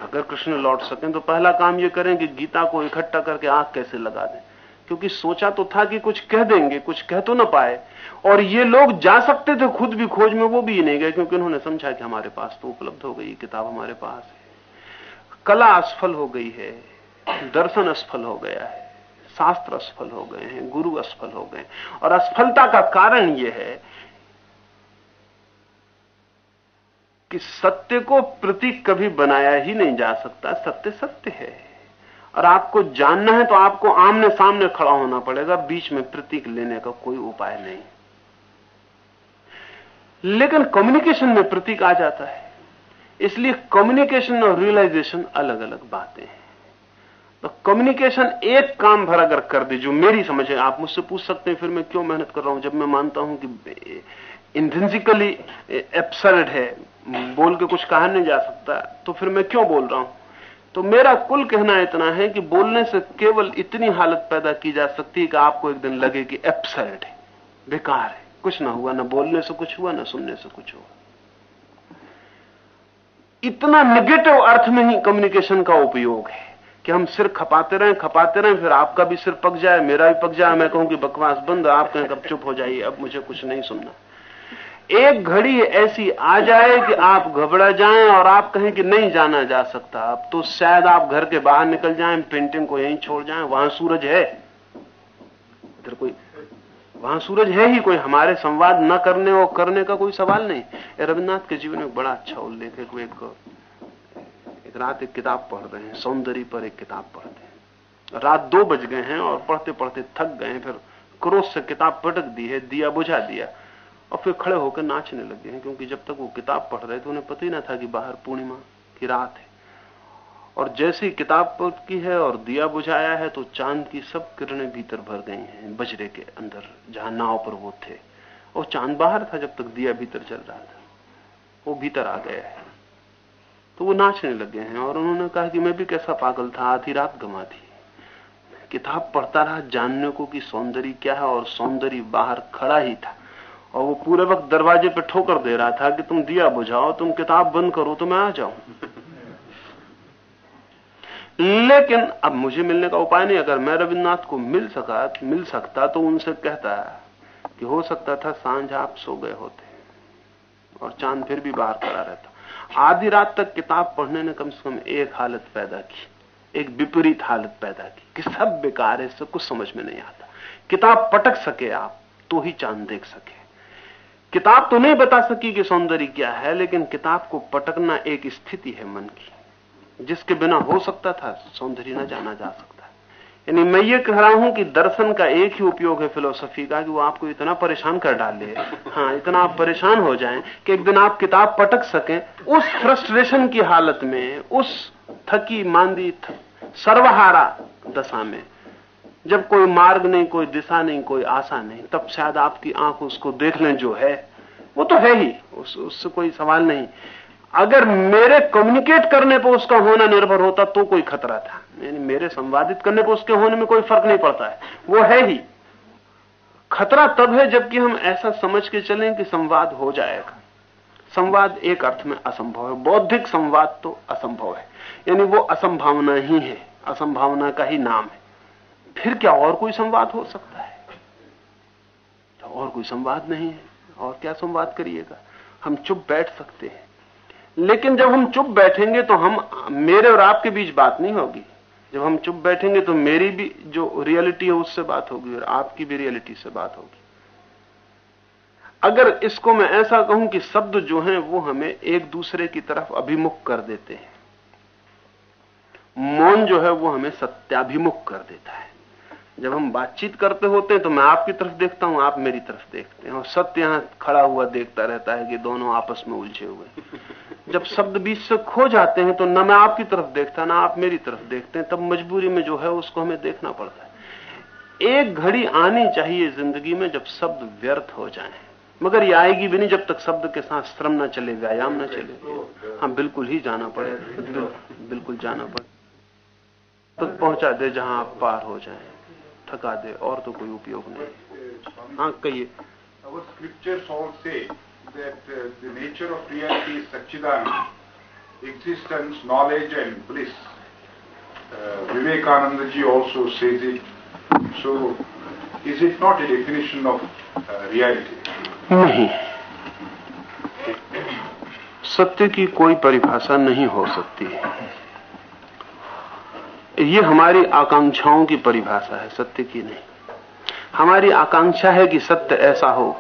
अगर कृष्ण लौट सकें तो पहला काम ये करें कि गीता को इकट्ठा करके आँख कैसे लगा दें। क्योंकि सोचा तो था कि कुछ कह देंगे, कुछ कह तो ना पाए। और ये लोग जा सकते थे खुद भी खोज में, वो भी नहीं गए, क्योंकि उन्होंने समझा कि हमारे पास तो उपलब्ध हो गई किताब हमारे पास है। कला असफल हो गई है, दर्शन असफल हो गया है, शास्त्र असफल हो गए हैं, गुरु असफल हो गए और असफलता का कारण यह है कि सत्य को प्रतीक कभी बनाया ही नहीं जा सकता, सत्य सत्य है। और आपको जानना है तो आपको आमने सामने खड़ा होना पड़ेगा, बीच में प्रतीक लेने का कोई उपाय नहीं। लेकिन कम्युनिकेशन में प्रतीक आ जाता है। इसलिए कम्युनिकेशन और रियलाइजेशन अलग अलग बातें हैं। तो कम्युनिकेशन एक काम भर अगर कर दे, जो मेरी समझ है, आप मुझसे पूछ सकते हैं, फिर मैं क्यों मेहनत कर रहा हूँ, जब मैं मानता हूँ कि इंटेंसिकली एप्सर्ड है, बोल के कुछ कहा नहीं जा सकता तो फिर मैं क्यों बोल रहा हूँ? तो मेरा कुल कहना इतना है कि बोलने से केवल इतनी हालत पैदा की जा सकती है कि आपको एक दिन लगे कि एप्सर्ड है, बेकार है। कुछ ना हुआ, ना बोलने से कुछ हुआ, ना सुनने से कुछ हुआ। इतना नेगेटिव अर्थ में ही कम्युनिकेशन का उपयोग है कि हम सिर खपाते रहें खपाते रहें, फिर आपका भी सिर पक जाए, मेरा भी पक जाए, मैं कहूँ कि बकवास बंद, आप कहें कब चुप हो जाइए, अब मुझे कुछ नहीं सुनना। एक घड़ी ऐसी आ जाए कि आप घबरा जाएँ और आप कहें कि नहीं जाना जा सकता। अब तो शायद आप घर के बाहर निकल जाएँ, पेंटिंग को यहीं छोड़ जाएँ, वहाँ सूरज है। इधर कोई, वहाँ सूरज है ही कोई, हमारे संवाद न करने और करने का कोई सवाल नहीं। रविन्द्रनाथ के जीवन में बड़ा अच्छा उल्लेख है एक एक रात एक किताब पढ़ रहे हैं, सौंदर्य पर एक किताब पढ़ते हैं। रात दो बज गए हैं और पढ़ते पढ़ते थक गए फिर क्रोध से किताब पटक दी है, दिया बुझा दिया। और फिर खड़े होकर नाचने लगे हैं, क्योंकि जब तक वो किताब पढ़ रहे थे, उन्हें पता ही ना था कि बाहर पूर्णिमा की रात है। और जैसे किताब की है और दिया बुझाया है तो चाँद की सब किरणें भीतर भर गई हैं, बजरे के अंदर, जहाँ नाव पर वो थे। और चाँद बाहर था जब तक दिया भीतर चल रहा था। वो भीतर आ गया है। तो वो नाचने लगे हैं, और उन्होंने कहा कि मैं भी कैसा पागल था, आधी रात गमा थी। किताब पढ़ता रहा, जानने को कि सौंदर्य क्या है, और सौंदर्य बाहर खड़ा ही था। और वो पूरे वक्त दरवाजे पे ठोकर दे रहा था कि तुम दिया बुझाओ, तुम किताब बंद करो तो मैं आ जाऊँ। लेकिन अब मुझे मिलने का उपाय नहीं, अगर मैं रविन्द्रनाथ को मिल सका, मिल सकता तो उनसे कहता कि हो सकता था साँझ आप सो गए होते और चाँद फिर भी बाहर खड़ा रहता। आधी रात तक किताब पढ़ने ने कम से कम एक हालत पैदा की, एक विपरीत हालत पैदा की कि सब बेकार है इससे कुछ समझ में नहीं आता। किताब पटक सके आप तो ही चाँद देख सके। किताब तो नहीं बता सकी कि सौंदर्य क्या है, लेकिन किताब को पटकना एक स्थिति है मन की, जिसके बिना हो सकता था सौंदर्य न जाना जा सकता। यानी मैं ये कह रहा हूँ कि दर्शन का एक ही उपयोग है फिलोसफी का, कि वो आपको इतना परेशान कर डाले हाँ इतना आप परेशान हो जाएँ कि एक दिन आप किताब पटक सकें, उस फ्रस्ट्रेशन की हालत में, उस थकी मांदी सर्वहारा दशा में जब कोई मार्ग नहीं कोई दिशा नहीं कोई आशा नहीं तब शायद आपकी आँख उसको देख लें जो है। वो तो है ही उस, उससे कोई सवाल नहीं। अगर मेरे कम्युनिकेट करने पर उसका होना निर्भर होता तो कोई खतरा था। यानी मेरे संवादित करने पर उसके होने में कोई फ़र्क नहीं पड़ता है। वो है ही। खतरा तब है जबकि हम ऐसा समझ के चलें कि संवाद हो जाएगा। संवाद एक अर्थ में असंभव है। बौद्धिक संवाद तो असंभव है। यानी वो असंभावना ही है। असंभावना का ही नाम है। फिर क्या और कोई संवाद हो सकता है? तो और कोई संवाद नहीं है। और क्या संवाद करिएगा? हम चुप बैठ सकते हैं। लेकिन जब हम चुप बैठेंगे तो हम, मेरे और आपके बीच बात नहीं होगी। जब हम चुप बैठेंगे तो मेरी भी जो रियलिटी है उससे बात होगी और आपकी भी रियलिटी से बात होगी। अगर इसको मैं ऐसा कहूँ कि शब्द जो हैं वो हमें एक दूसरे की तरफ़ अभिमुख कर देते हैं। मौन जो है वो हमें सत्याभिमुख कर देता है। जब हम बातचीत करते होते हैं तो मैं आपकी तरफ़ देखता हूँ, आप मेरी तरफ़ देखते हैं। और सत्य यहाँ खड़ा हुआ देखता रहता है कि दोनों आपस में उलझे हुए जब शब्द बीच से खो जाते हैं तो न मैं आपकी तरफ़ देखता, ना आप मेरी तरफ़ देखते हैं। तब मजबूरी में जो है, उसको हमें देखना पड़ता है। एक घड़ी आनी चाहिए ज़िंदगी में जब शब्द व्यर्थ हो जाए। मगर ये आएगी भी नहीं जब तक शब्द के साथ श्रम न चले, व्यायाम न चले। हाँ बिल्कुल ही जाना पड़े। बिल्कुल जाना पड़े। तक पहुँचा दे जहाँ आप पार हो जाए। थका दे और तो कोई उपयोग नहीं हाँ कहिए Our scriptures all say that uh, the nature of reality is Satchidanand, existence, knowledge and bliss. Uh, Vivekananda ji also says it. So, is it not a definition of uh, reality? नहीं सत्य की कोई परिभाषा नहीं हो सकती ये हमारी आकांक्षाओं की परिभाषा है, सत्य की नहीं। हमारी आकांक्षा है कि सत्य ऐसा हो,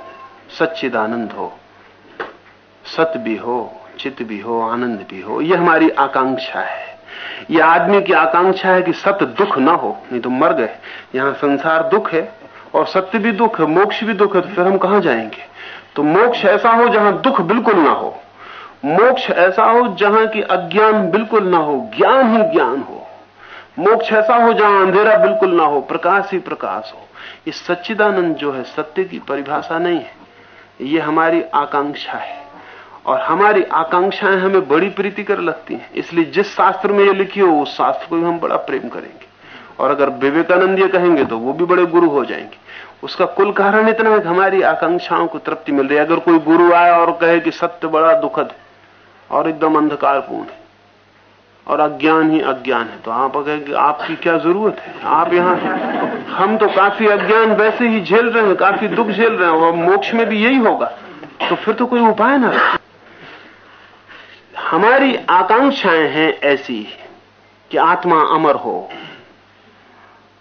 सच्चिदानंद हो, सत्य भी हो, चित्त भी हो, आनंद भी हो यह हमारी आकांक्षा है। यह आदमी की आकांक्षा है कि सत्य दुख ना हो, नहीं तो मर गए। यहाँ संसार दुख है और सत्य भी दुख है, मोक्ष भी दुख है तो फिर हम कहाँ जाएँगे? तो मोक्ष ऐसा हो जहाँ दुख बिल्कुल ना हो। मोक्ष ऐसा हो जहाँ की अज्ञान बिल्कुल ना हो, ज्ञान ही ज्ञान हो। मोक्ष ऐसा हो जहाँ अंधेरा बिल्कुल ना हो, प्रकाश ही प्रकाश हो। ये सच्चिदानंद जो है, सत्य की परिभाषा नहीं है। ये हमारी आकांक्षा है। और हमारी आकांक्षाएँ हमें बड़ी प्रीतिकर लगती हैं। इसलिए जिस शास्त्र में ये लिखी हो, उस शास्त्र को भी हम बड़ा प्रेम करेंगे। और अगर विवेकानंद ये कहेंगे तो वो भी बड़े गुरु हो जाएँगे। उसका कुल कारण इतना है कि हमारी आकांक्षाओं को तृप्ति मिल रही है। अगर कोई गुरु आए और कहे कि सत्य बड़ा दुखद और एकदम अंधकारपूर्ण है और अज्ञान ही अज्ञान है। तो आप कहेंगे आपकी क्या ज़रूरत है? आप यहाँ हम तो काफ़ी अज्ञान वैसे ही झेल रहे हैं, काफ़ी दुख झेल रहे हैं, और मोक्ष में भी यही होगा। तो फिर तो कोई उपाय ना हमारी आकांक्षाएँ हैं ऐसी कि आत्मा अमर हो,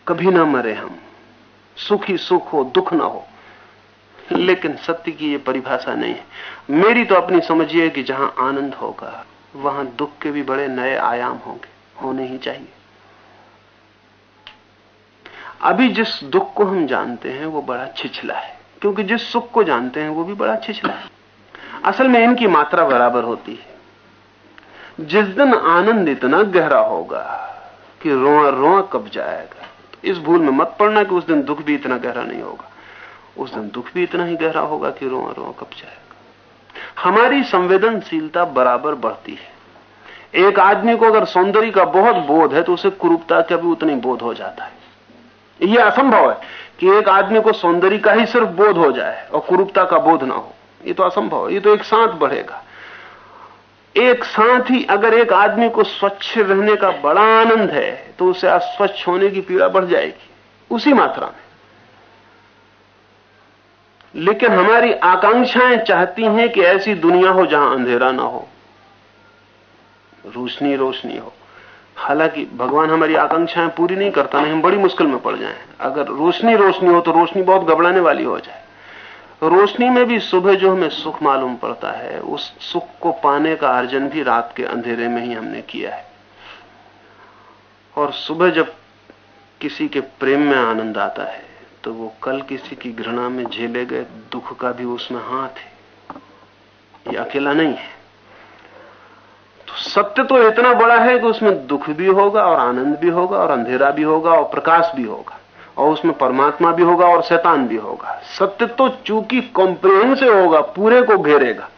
कभी ना मरे हम। सुखी सुख हो, दुख ना हो। लेकिन सत्य की ये परिभाषा नहीं है। मेरी तो अपनी समझिए कि जहाँ आनंद होगा वहाँ दुख के भी बड़े नए आयाम होंगे, होने ही चाहिए। अभी जिस दुख को हम जानते हैं, वो बड़ा छिछला है, क्योंकि जिस सुख को जानते हैं, वो भी बड़ा छिछला है। असल में इनकी मात्रा बराबर होती है। जिस दिन आनंद इतना गहरा होगा कि रोआ रोआ कब जाएगा तो इस भूल में मत पड़ना कि उस दिन दुख भी इतना गहरा नहीं होगा। उस दिन दुख भी इतना ही गहरा होगा कि रोआ रोआ कब जाएगा। हमारी संवेदनशीलता बराबर बढ़ती है। एक आदमी को अगर सौंदर्य का बहुत बोध है तो उसे कुरूपता का भी उतना बोध हो जाता है। यह असंभव है कि एक आदमी को सौंदर्य का ही सिर्फ़ बोध हो जाए और कुरूपता का बोध ना हो। ये तो असंभव ये तो एक साथ बढ़ेगा। एक साथ ही अगर एक आदमी को स्वच्छ रहने का बड़ा आनंद है तो उसे अस्वच्छ होने की पीड़ा बढ़ जाएगी, उसी मात्रा में। लेकिन हमारी आकांक्षाएँ चाहती हैं कि ऐसी दुनिया हो जहाँ अंधेरा ना हो। रोशनी रोशनी हो। हालाँकि भगवान हमारी आकांक्षाएँ पूरी नहीं करता, नहीं, हम बड़ी मुश्किल में पड़ जाएँ। अगर रोशनी रोशनी हो तो रोशनी बहुत घबराने वाली हो जाए। रोशनी में भी सुबह जो हमें सुख मालूम पड़ता है, उस सुख को पाने का अर्जन भी रात के अंधेरे में ही हमने किया है। और सुबह जब किसी के प्रेम में आनंद आता है तो वो कल किसी की घृणा में झेले गए, दुख का भी उसमें हाथ है। ये अकेला नहीं है। तो सत्य तो इतना बड़ा है कि उसमें दुख भी होगा और आनंद भी होगा और अंधेरा भी होगा और प्रकाश भी होगा और उसमें परमात्मा भी होगा और शैतान भी होगा। सत्य तो चूँकि कॉम्प्रिहेंस होगा, पूरे को घेरेगा।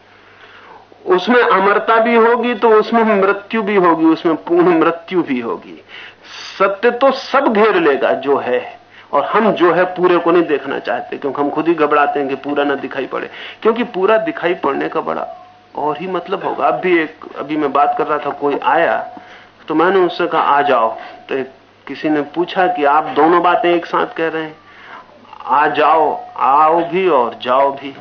उसमें अमरता भी होगी तो उसमें मृत्यु भी होगी, उसमें पूर्ण मृत्यु भी होगी। सत्य तो सब घेर लेगा जो है। और हम जो है पूरे को नहीं देखना चाहते, क्योंकि हम खुद ही घबराते हैं कि पूरा ना दिखाई पड़े। क्योंकि पूरा दिखाई पड़ने का बड़ा और ही मतलब होगा। अब भी एक, अभी मैं बात कर रहा था, कोई आया तो मैंने उससे कहा, आ जाओ। तो एक, किसी ने पूछा कि आप दोनों बातें एक साथ कह रहे हैं? आ जाओ, आओ भी और जाओ भी।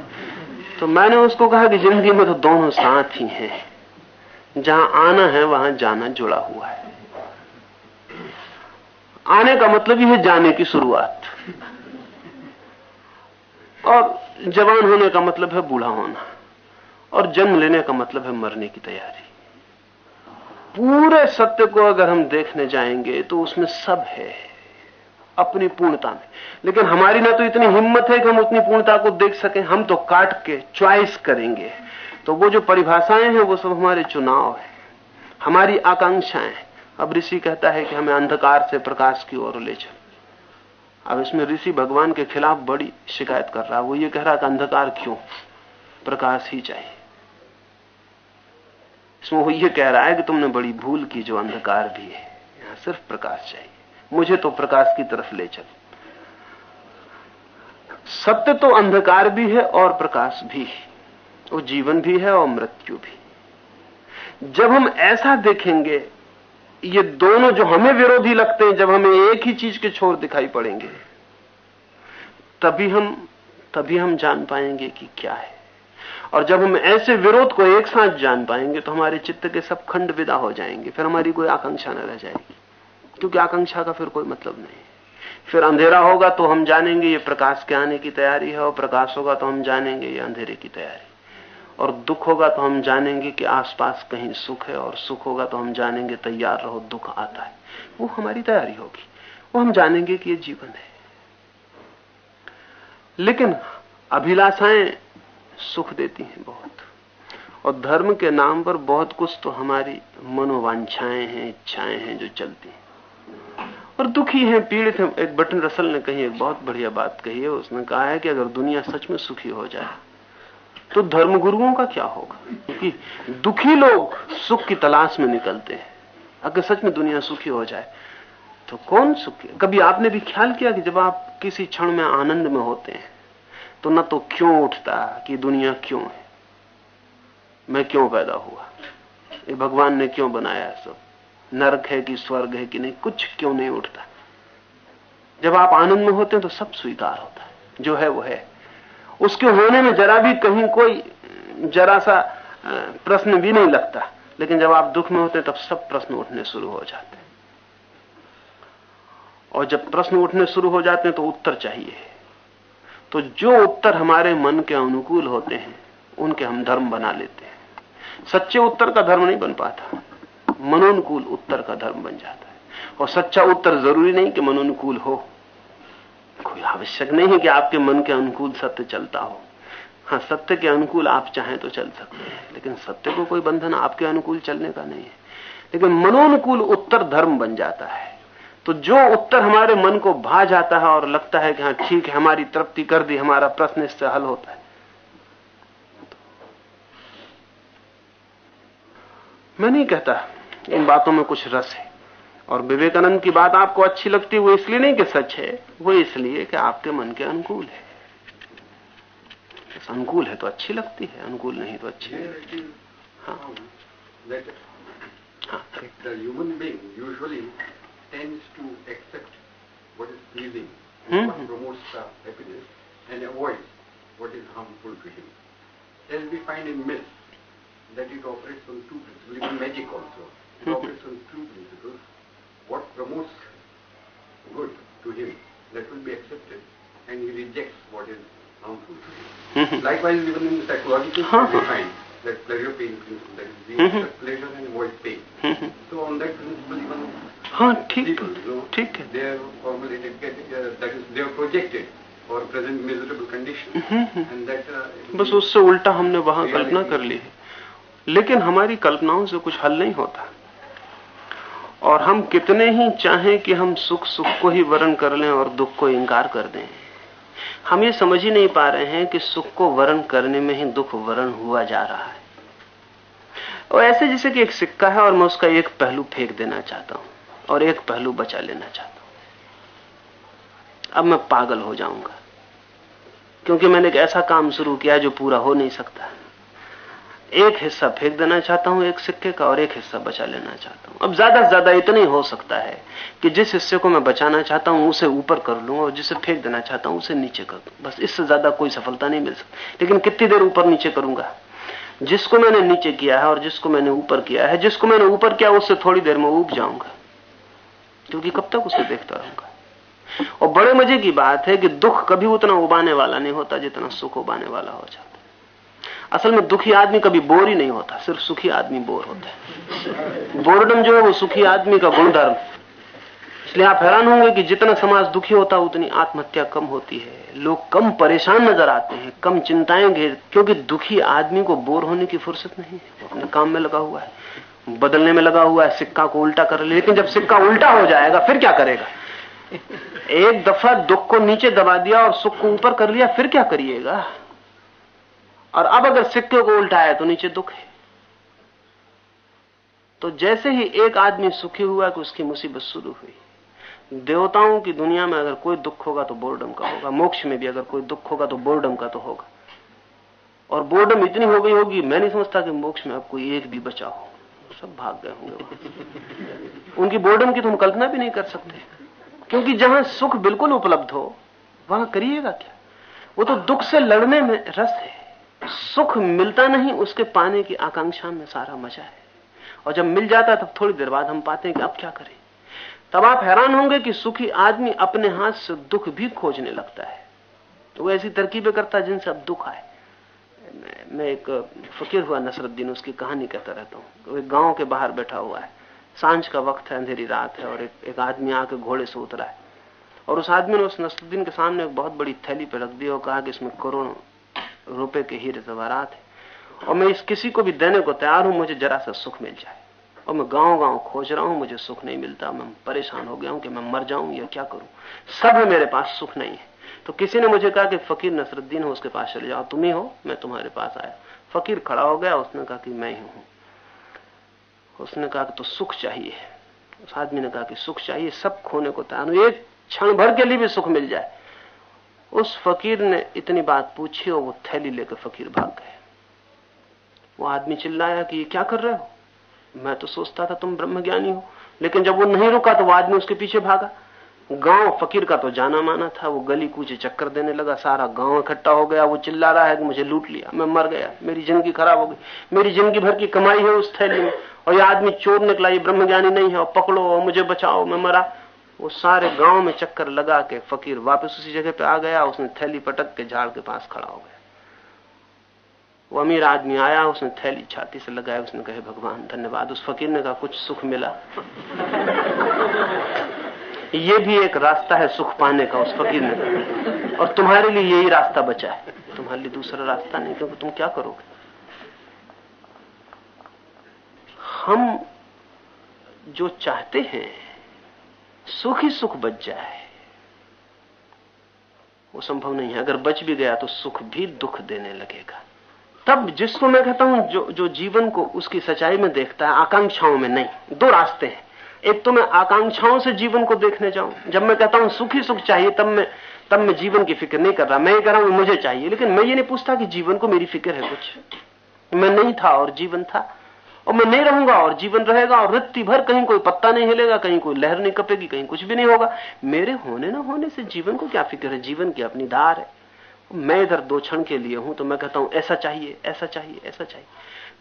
तो मैंने उसको कहा कि ज़िंदगी में तो दोनों साथ ही हैं। जहाँ आना है, वहाँ जाना जुड़ा हुआ है। आने का मतलब ही है जाने की शुरुआत। और जवान होने का मतलब है बूढ़ा होना। और जन्म लेने का मतलब है मरने की तैयारी। पूरे सत्य को अगर हम देखने जाएँगे तो उसमें सब है, अपनी पूर्णता में। लेकिन हमारी ना तो इतनी हिम्मत है कि हम उतनी पूर्णता को देख सकें, हम तो काट के च्वाइस करेंगे। तो वो जो परिभाषाएँ हैं, वो सब हमारे चुनाव है, हमारी आकांक्षाएँ अब ऋषि कहता है कि हमें अंधकार से प्रकाश की ओर ले चल। अब इसमें ऋषि भगवान के खिलाफ बड़ी शिकायत कर रहा है। वो ये कह रहा कि अंधकार क्यों? प्रकाश ही चाहिए। इसमें वो ये कह रहा है कि तुमने बड़ी भूल की जो अंधकार भी है। यहाँ सिर्फ़ प्रकाश चाहिए। मुझे तो प्रकाश की तरफ़ ले चल। सत्य तो अंधकार भी है और प्रकाश भी है। वो जीवन भी है और मृत्यु भी। जब हम ऐसा देखेंगे ये दोनों जो हमें विरोधी लगते हैं, जब हमें एक ही चीज़ के छोर दिखाई पड़ेंगे, तभी हम तभी हम जान पाएँगे कि क्या है। और जब हम ऐसे विरोध को एक साथ जान पाएँगे तो हमारे चित्त के सब खंड विदा हो जाएँगे, फिर हमारी कोई आकांक्षा न रह जाएगी। क्योंकि आकांक्षा का फिर कोई मतलब नहीं फिर अंधेरा होगा तो हम जानेंगे ये प्रकाश के आने की तैयारी है, और प्रकाश होगा तो हम जानेंगे ये अंधेरे की तैयारी। और दुख होगा तो हम जानेंगे कि आसपास कहीं सुख है और सुख होगा तो हम जानेंगे तैयार रहो, दुख आता है। वो हमारी तैयारी होगी। वो हम जानेंगे कि ये जीवन है। लेकिन अभिलाषाएँ सुख देती हैं बहुत। और धर्म के नाम पर बहुत कुछ तो हमारी मनोवांछाएँ हैं, इच्छाएँ हैं जो चलती हैं। और दुखी हैं, पीड़ित हैं। एक बटन रसल ने कही एक बहुत बढ़िया बात कही है। उसने कहा है कि अगर दुनिया सच में सुखी हो जाए तो धर्म गुरुओं का क्या होगा? क्योंकि दुखी लोग सुख की तलाश में निकलते हैं। अगर सच में दुनिया सुखी हो जाए तो कौन सुखी? कभी आपने भी ख्याल किया कि जब आप किसी क्षण में आनंद में होते हैं तो न तो क्यों उठता कि दुनिया क्यों है? मैं क्यों पैदा हुआ? ये भगवान ने क्यों बनाया सब? नरक है कि स्वर्ग है कि नहीं? कुछ क्यों नहीं उठता? जब आप आनंद में होते हैं तो सब स्वीकार होता है। जो है, वो है। उसके होने में जरा भी कहीं कोई, जरा सा प्रश्न भी नहीं लगता। लेकिन जब आप दुख में होते हैं, तब सब प्रश्न उठने शुरू हो जाते हैं। और जब प्रश्न उठने शुरू हो जाते हैं तो उत्तर चाहिए। तो जो उत्तर हमारे मन के अनुकूल होते हैं, उनके हम धर्म बना लेते हैं। सच्चे उत्तर का धर्म नहीं बन पाता। मनोनुकूल उत्तर का धर्म बन जाता है। और सच्चा उत्तर ज़रूरी नहीं कि मनोनुकूल हो। कोई आवश्यक नहीं है कि आपके मन के अनुकूल सत्य चलता हो। हाँ सत्य के अनुकूल आप चाहें तो चल सकते हैं, लेकिन सत्य को कोई बंधन आपके अनुकूल चलने का नहीं है। लेकिन मनोनुकूल उत्तर धर्म बन जाता है। तो जो उत्तर हमारे मन को भा जाता है और लगता है कि हाँ ठीक है, हमारी तृप्ति कर दी, हमारा प्रश्न इससे हल होता है। मैं नहीं कहता इन बातों में कुछ रस है। और विवेकानंद की बात आपको अच्छी लगती है वो इसलिए नहीं कि सच है वो इसलिए कि आपके मन के अनुकूल है। अनुकूल है तो अच्छी लगती है अनुकूल नहीं तो अच्छी। Human being usually tends to accept what is pleasing promote the happiness and avoid what is harmful to him as be find in miss that it operates on two principle even magic also it operates on two principles What promotes good to him, that will be accepted, and he rejects what is harmful to him. Likewise, even in the psychological we find that pleasure pain principle, that is, we pleasure and avoid pain. so on that principle, even हाँ ठीक ठीक है they are formulated, uh, that is, they are projected for present miserable condition, and that. Uh, बस उससे उल्टा हमने वहाँ कल्पना कर ली है लेकिन हमारी कल्पनाओं से कुछ हल नहीं होता और हम कितने ही चाहें कि हम सुख सुख को ही वर्ण कर लें और दुख को इंकार कर दें। हम ये समझ ही नहीं पा रहे हैं कि सुख को वर्ण करने में ही दुख वर्ण हुआ जा रहा है। और ऐसे जैसे कि एक सिक्का है और मैं उसका एक पहलू फेंक देना चाहता हूँ और एक पहलू बचा लेना चाहता हूँ। अब मैं पागल हो जाऊँगा, क्योंकि मैंने एक ऐसा काम शुरू किया जो पूरा हो नहीं सकता। एक हिस्सा फेंक देना चाहता हूँ, एक सिक्के का और एक हिस्सा बचा लेना चाहता हूँ। अब ज़्यादा से ज़्यादा इतना ही हो सकता है कि जिस हिस्से को मैं बचाना चाहता हूँ, उसे ऊपर कर लूँ और जिसे फेंक देना चाहता हूँ, उसे नीचे कर दूँ। बस इससे ज़्यादा कोई सफलता नहीं मिल सकती। लेकिन कितनी देर ऊपर नीचे करूँगा? जिसको मैंने नीचे किया है और जिसको मैंने ऊपर किया है, जिसको मैंने ऊपर किया, उससे थोड़ी देर में उब जाऊँगा। क्योंकि कब तक उसे देखता रहूँगा? और बड़े मज़े की बात है कि दुख कभी उतना उबाने वाला नहीं होता जितना सुख उबाने वाला हो जाता। असल में दुखी आदमी कभी बोर ही नहीं होता, सिर्फ़ सुखी आदमी बोर होता है। बोरडम जो है वो सुखी आदमी का गुणधर्म। इसलिए आप हैरान होंगे कि जितना समाज दुखी होता है उतनी आत्महत्या कम होती है। लोग कम परेशान नज़र आते हैं, कम चिंताएँ घेर, क्योंकि दुखी आदमी को बोर होने की फुर्सत नहीं है। अपने काम में लगा हुआ है, बदलने में लगा हुआ है, सिक्का को उल्टा कर लेकिन जब सिक्का उल्टा हो जाएगा, फिर क्या करेगा? एक दफ़ा दुख को नीचे दबा दिया और सुख को ऊपर कर लिया, फिर क्या करिएगा? और अब अगर सिक्के को उल्टाया तो नीचे दुख है। तो जैसे ही एक आदमी सुखी हुआ कि उसकी मुसीबत शुरू हुई। देवताओं की दुनिया में अगर कोई दुख होगा तो बोर्डम का होगा। मोक्ष में भी अगर कोई दुख होगा तो बोर्डम का तो होगा। और बोर्डम इतनी हो गई होगी, मैं नहीं समझता कि मोक्ष में कोई एक भी बचा हो। सब भाग गए होंगे उनकी बोर्डम की तो हम कल्पना भी नहीं कर सकते। क्योंकि जहाँ सुख बिल्कुल उपलब्ध हो, वहाँ करिएगा क्या? वो तो दुख से लड़ने में रस है। सुख मिलता नहीं उसके पाने की आकांक्षा में सारा मज़ा है। और जब मिल जाता है तब थोड़ी देर बाद हम पाते हैं कि अब क्या करें। तब आप हैरान होंगे कि सुखी आदमी अपने हाथ से दुख भी खोजने लगता है। तो वो ऐसी तरकीबें करता है जिनसे अब दुख आए। मैं एक फकीर हुआ नसरुद्दीन उसकी कहानी कहता रहता हूँ। वो एक गाँव के बाहर बैठा हुआ है। साँझ का वक्त है अंधेरी रात है और एक, एक आदमी आके घोड़े से उतरा है। और उस आदमी ने उस नसरुद्दीन के सामने एक बहुत बड़ी थैली पे रख दी और कहा कि इसमें करोड़ों रुपए के हीरे जवारात है। और मैं इस किसी को भी देने को तैयार हूँ, मुझे जरा सा सुख मिल जाए। और मैं गाँव गाँव खोज रहा हूँ, मुझे सुख नहीं मिलता। मैं परेशान हो गया हूँ कि मैं मर जाऊँ या क्या करूँ। सब है मेरे पास सुख नहीं है। तो किसी ने मुझे कहा कि फकीर नसरुद्दीन हो, उसके पास चले जाओ। तुम ही हो, मैं तुम्हारे पास आया। फकीर खड़ा हो गया, उसने कहा कि मैं ही हूँ। उसने कहा कि तो सुख चाहिए। उस आदमी ने कहा कि सुख चाहिए, सब खोने को तैयार हूँ। एक क्षण भर के लिए भी सुख मिल जाए। उस फकीर ने इतनी बात पूछी और वो थैली लेकर फकीर भाग गए। वो आदमी चिल्लाया कि ये क्या कर रहे हो? मैं तो सोचता था तुम ब्रह्मज्ञानी हो, लेकिन जब वो नहीं रुका तो वो आदमी उसके पीछे भागा। गाँव फकीर का तो जाना माना था, वो गली कूचे चक्कर देने लगा, सारा गाँव इकट्ठा हो गया, वो चिल्ला रहा है कि मुझे लूट लिया, मैं मर गया, मेरी ज़िंदगी खराब हो गई, मेरी ज़िंदगी भर की कमाई है उस थैली में, और ये आदमी चोर निकला, ये ब्रह्मज्ञानी नहीं है, और पकड़ो और मुझे बचाओ, मैं मरा। वो सारे गाँव में चक्कर लगा के फकीर वापस उसी जगह पे आ गया, उसने थैली पटक के झाड़ के पास खड़ा हो गया। वो अमीर आदमी आया, उसने थैली छाती से लगाया, उसने कहे भगवान, धन्यवाद। उस फकीर ने कहा, कुछ सुख मिला? ये भी एक रास्ता है सुख पाने का, उस फकीर ने कहा। और तुम्हारे लिए यही रास्ता बचा है। तुम्हारे लिए दूसरा रास्ता नहीं, क्योंकि तुम क्या करोगे? हम जो चाहते हैं सुख ही सुख बच जाए। वो संभव नहीं है। अगर बच भी गया तो सुख भी दुख देने लगेगा। तब जिसको मैं कहता हूँ, जो जो जीवन को उसकी सच्चाई में देखता है, आकांक्षाओं में नहीं। दो रास्ते हैं। एक तो मैं आकांक्षाओं से जीवन को देखने जाऊँ। जब मैं कहता हूँ, सुखी सुख चाहिए, तब मैं तब मैं जीवन की फ़िक्र नहीं कर रहा। मैं ये कह रहा हूँ, मुझे चाहिए। लेकिन मैं ये नहीं पूछता कि जीवन को मेरी फ़िक्र है कुछ। मैं नहीं था और जीवन था। और मैं नहीं रहूँगा और जीवन रहेगा और रत्ती भर कहीं कोई पत्ता नहीं हिलेगा, कहीं कोई लहर नहीं कपेगी, कहीं कुछ भी नहीं होगा। मेरे होने ना होने से जीवन को क्या फ़िक्र है? जीवन की अपनी धार है। मैं इधर दो क्षण के लिए हूँ तो मैं कहता हूँ, ऐसा चाहिए ऐसा चाहिए ऐसा चाहिए।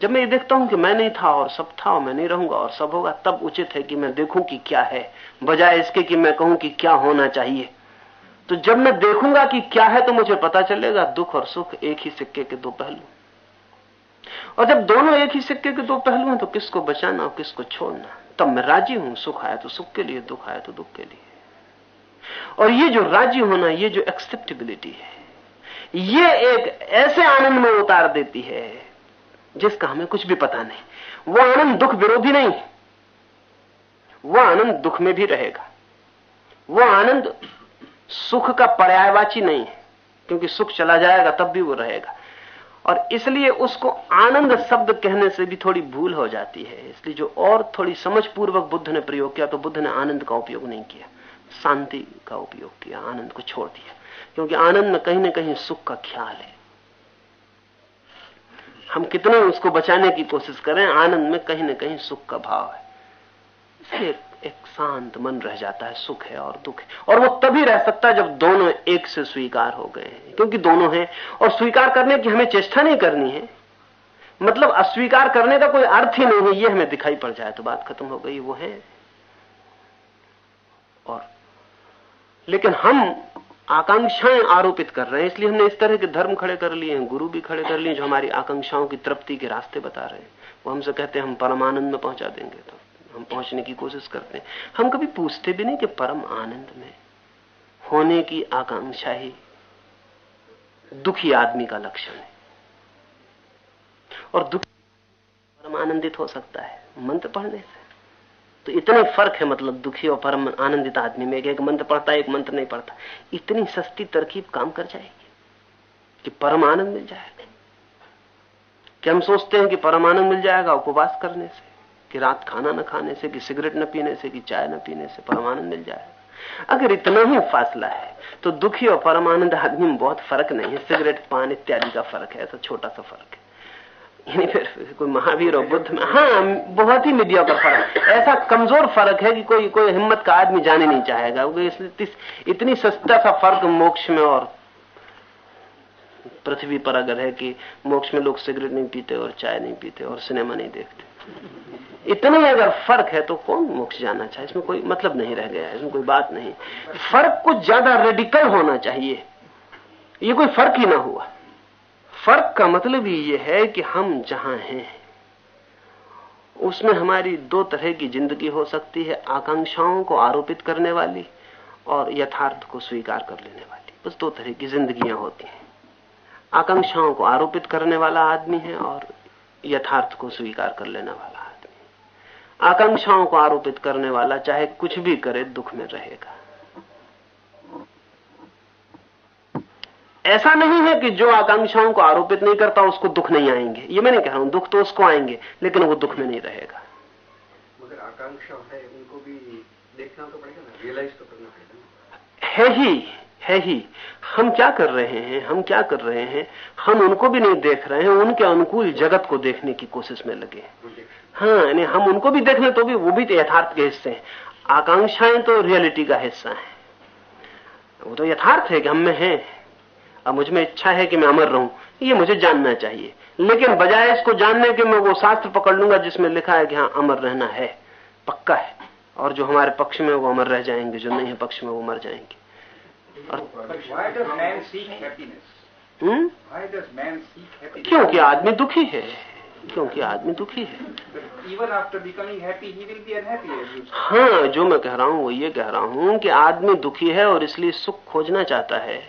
जब मैं ये देखता हूँ कि मैं नहीं था और सब था और मैं नहीं रहूँगा और सब होगा, तब उचित है कि मैं देखूँ कि क्या है। बजाय इसके कि मैं कहूँ कि क्या होना चाहिए। तो जब मैं देखूँगा कि क्या है तो मुझे पता चलेगा, दुख और सुख एक ही सिक्के के दो पहलू। और जब दोनों एक ही सिक्के के दो पहलू हैं तो किसको बचाना और किसको छोड़ना? तब मैं राज़ी हूँ, सुख आया तो सुख के लिए, दुख आया तो दुख के लिए। और ये जो राज़ी होना, ये जो एक्सेप्टेबिलिटी है, ये एक ऐसे आनंद में उतार देती है, जिसका हमें कुछ भी पता नहीं। वो आनंद दुख विरोधी नहीं, वो आनंद दुख में भी रहेगा। वो आनंद सुख का पर्यायवाची नहीं है क्योंकि सुख चला जाएगा, तब भी वो रहेगा। और इसलिए उसको आनंद शब्द कहने से भी थोड़ी भूल हो जाती है। इसलिए जो और थोड़ी समझ पूर्वक बुद्ध ने प्रयोग किया तो बुद्ध ने आनंद का उपयोग नहीं किया। शांति का उपयोग किया, आनंद को छोड़ दिया। क्योंकि आनंद में कहीं ना कहीं सुख का ख्याल है। हम कितने उसको बचाने की कोशिश करें, आनंद में कहीं ना कहीं सुख का भाव है। इसलिए एक शांत मन रह जाता है, सुख है और दुख है। और वो तभी रह सकता है जब दोनों एक से स्वीकार हो गए हैं। क्योंकि दोनों हैं। और स्वीकार करने की हमें चेष्टा नहीं करनी है। मतलब अस्वीकार करने का कोई अर्थ ही नहीं है, ये हमें दिखाई पड़ जाए तो बात खत्म हो गई, वो है। और लेकिन हम आकांक्षाएँ आरोपित कर रहे हैं, इसलिए हमने इस तरह के धर्म खड़े कर लिए हैं, गुरु भी खड़े कर लिए जो हमारी आकांक्षाओं की तृप्ति के रास्ते बता रहे हैं। वो हमसे कहते हैं, हम परमानंद में पहुँचा देंगे तो। हम पहुँचने की कोशिश करते हैं। हम कभी पूछते भी नहीं कि परम आनंद में होने की आकांक्षा ही दुखी आदमी का लक्षण है। और दुखी परम आनंदित हो सकता है, मंत्र पढ़ने से तो इतने फ़र्क है मतलब दुखी और परम आनंदित आदमी में एक मंत्र पढ़ता है, एक मंत्र नहीं पढ़ता। इतनी सस्ती तरकीब काम कर जाएगी कि परम आनंद मिल जाएगा। कि हम सोचते हैं कि परम आनंद मिल जाएगा उपवास करने से। कि रात खाना न खाने से, कि सिगरेट न पीने से, कि चाय न पीने से परमानंद मिल जाए। अगर इतना ही फासला है तो दुखी और परमानंद आदमी में बहुत फ़र्क नहीं है। सिगरेट, पान इत्यादि का फ़र्क है, ऐसा छोटा सा फ़र्क है। यानी फिर कोई महावीर और बुद्ध में हाँ बहुत ही मीडिया का फ़र्क ऐसा कमज़ोर फ़र्क है कि कोई कोई हिम्मत का आदमी जाने नहीं चाहेगा इतनी सस्ता सा फ़र्क मोक्ष में और पृथ्वी पर अगर है कि मोक्ष में लोग सिगरेट नहीं पीते और चाय नहीं पीते और सिनेमा नहीं देखते। इतना अगर फ़र्क है तो कौन मोक्ष जाना चाहे? इसमें कोई मतलब नहीं रह गया इसमें कोई बात नहीं। फ़र्क कुछ ज़्यादा रेडिकल होना चाहिए। ये कोई फ़र्क ही ना हुआ। फ़र्क का मतलब ही यह है कि हम जहाँ हैं, उसमें हमारी दो तरह की ज़िंदगी हो सकती है, आकांक्षाओं को आरोपित करने वाली और यथार्थ को स्वीकार कर लेने वाली। बस दो तरह की जिंदगियाँ होती हैं। आकांक्षाओं को आरोपित करने वाला आदमी है और यथार्थ को स्वीकार कर लेने वाला। आकांक्षाओं को आरोपित करने वाला चाहे कुछ भी करे दुख में रहेगा। ऐसा नहीं है कि जो आकांक्षाओं को आरोपित नहीं करता उसको दुख नहीं आएँगे। ये मैं नहीं कह रहा हूँ दुख तो उसको आएँगे लेकिन वो दुख में नहीं रहेगा। मगर आकांक्षा है उनको भी देखना तो पड़ेगा ना रियलाइज़ तो करना पड़ेगा है ही है ही। हम क्या कर रहे हैं हम क्या कर रहे हैं? हम उनको भी नहीं देख रहे हैं उनके अनुकूल जगत को देखने की कोशिश में लगे हाँ। यानी हम उनको भी देख लें तो भी वो भी तो यथार्थ के हिस्से हैं। आकांक्षाएँ तो रियलिटी का हिस्सा है। वो तो यथार्थ है कि हम में है। अब मुझमें इच्छा है कि मैं अमर रहूँ ये मुझे जानना चाहिए। लेकिन बजाय इसको जानने के मैं वो शास्त्र पकड़ लूँगा जिसमें लिखा है कि हाँ अमर रहना है। पक्का है। और जो हमारे पक्ष में वो अमर रह जाएँगे जो नहीं है पक्ष में वो मर जाएँगे। हम्म? क्योंकि आदमी दुखी है। क्योंकि आदमी दुखी है। Even after becoming happy he will be unhappy हाँ जो मैं कह रहा हूँ वो ये कह रहा हूँ कि आदमी दुखी है और इसलिए सुख खोजना चाहता है।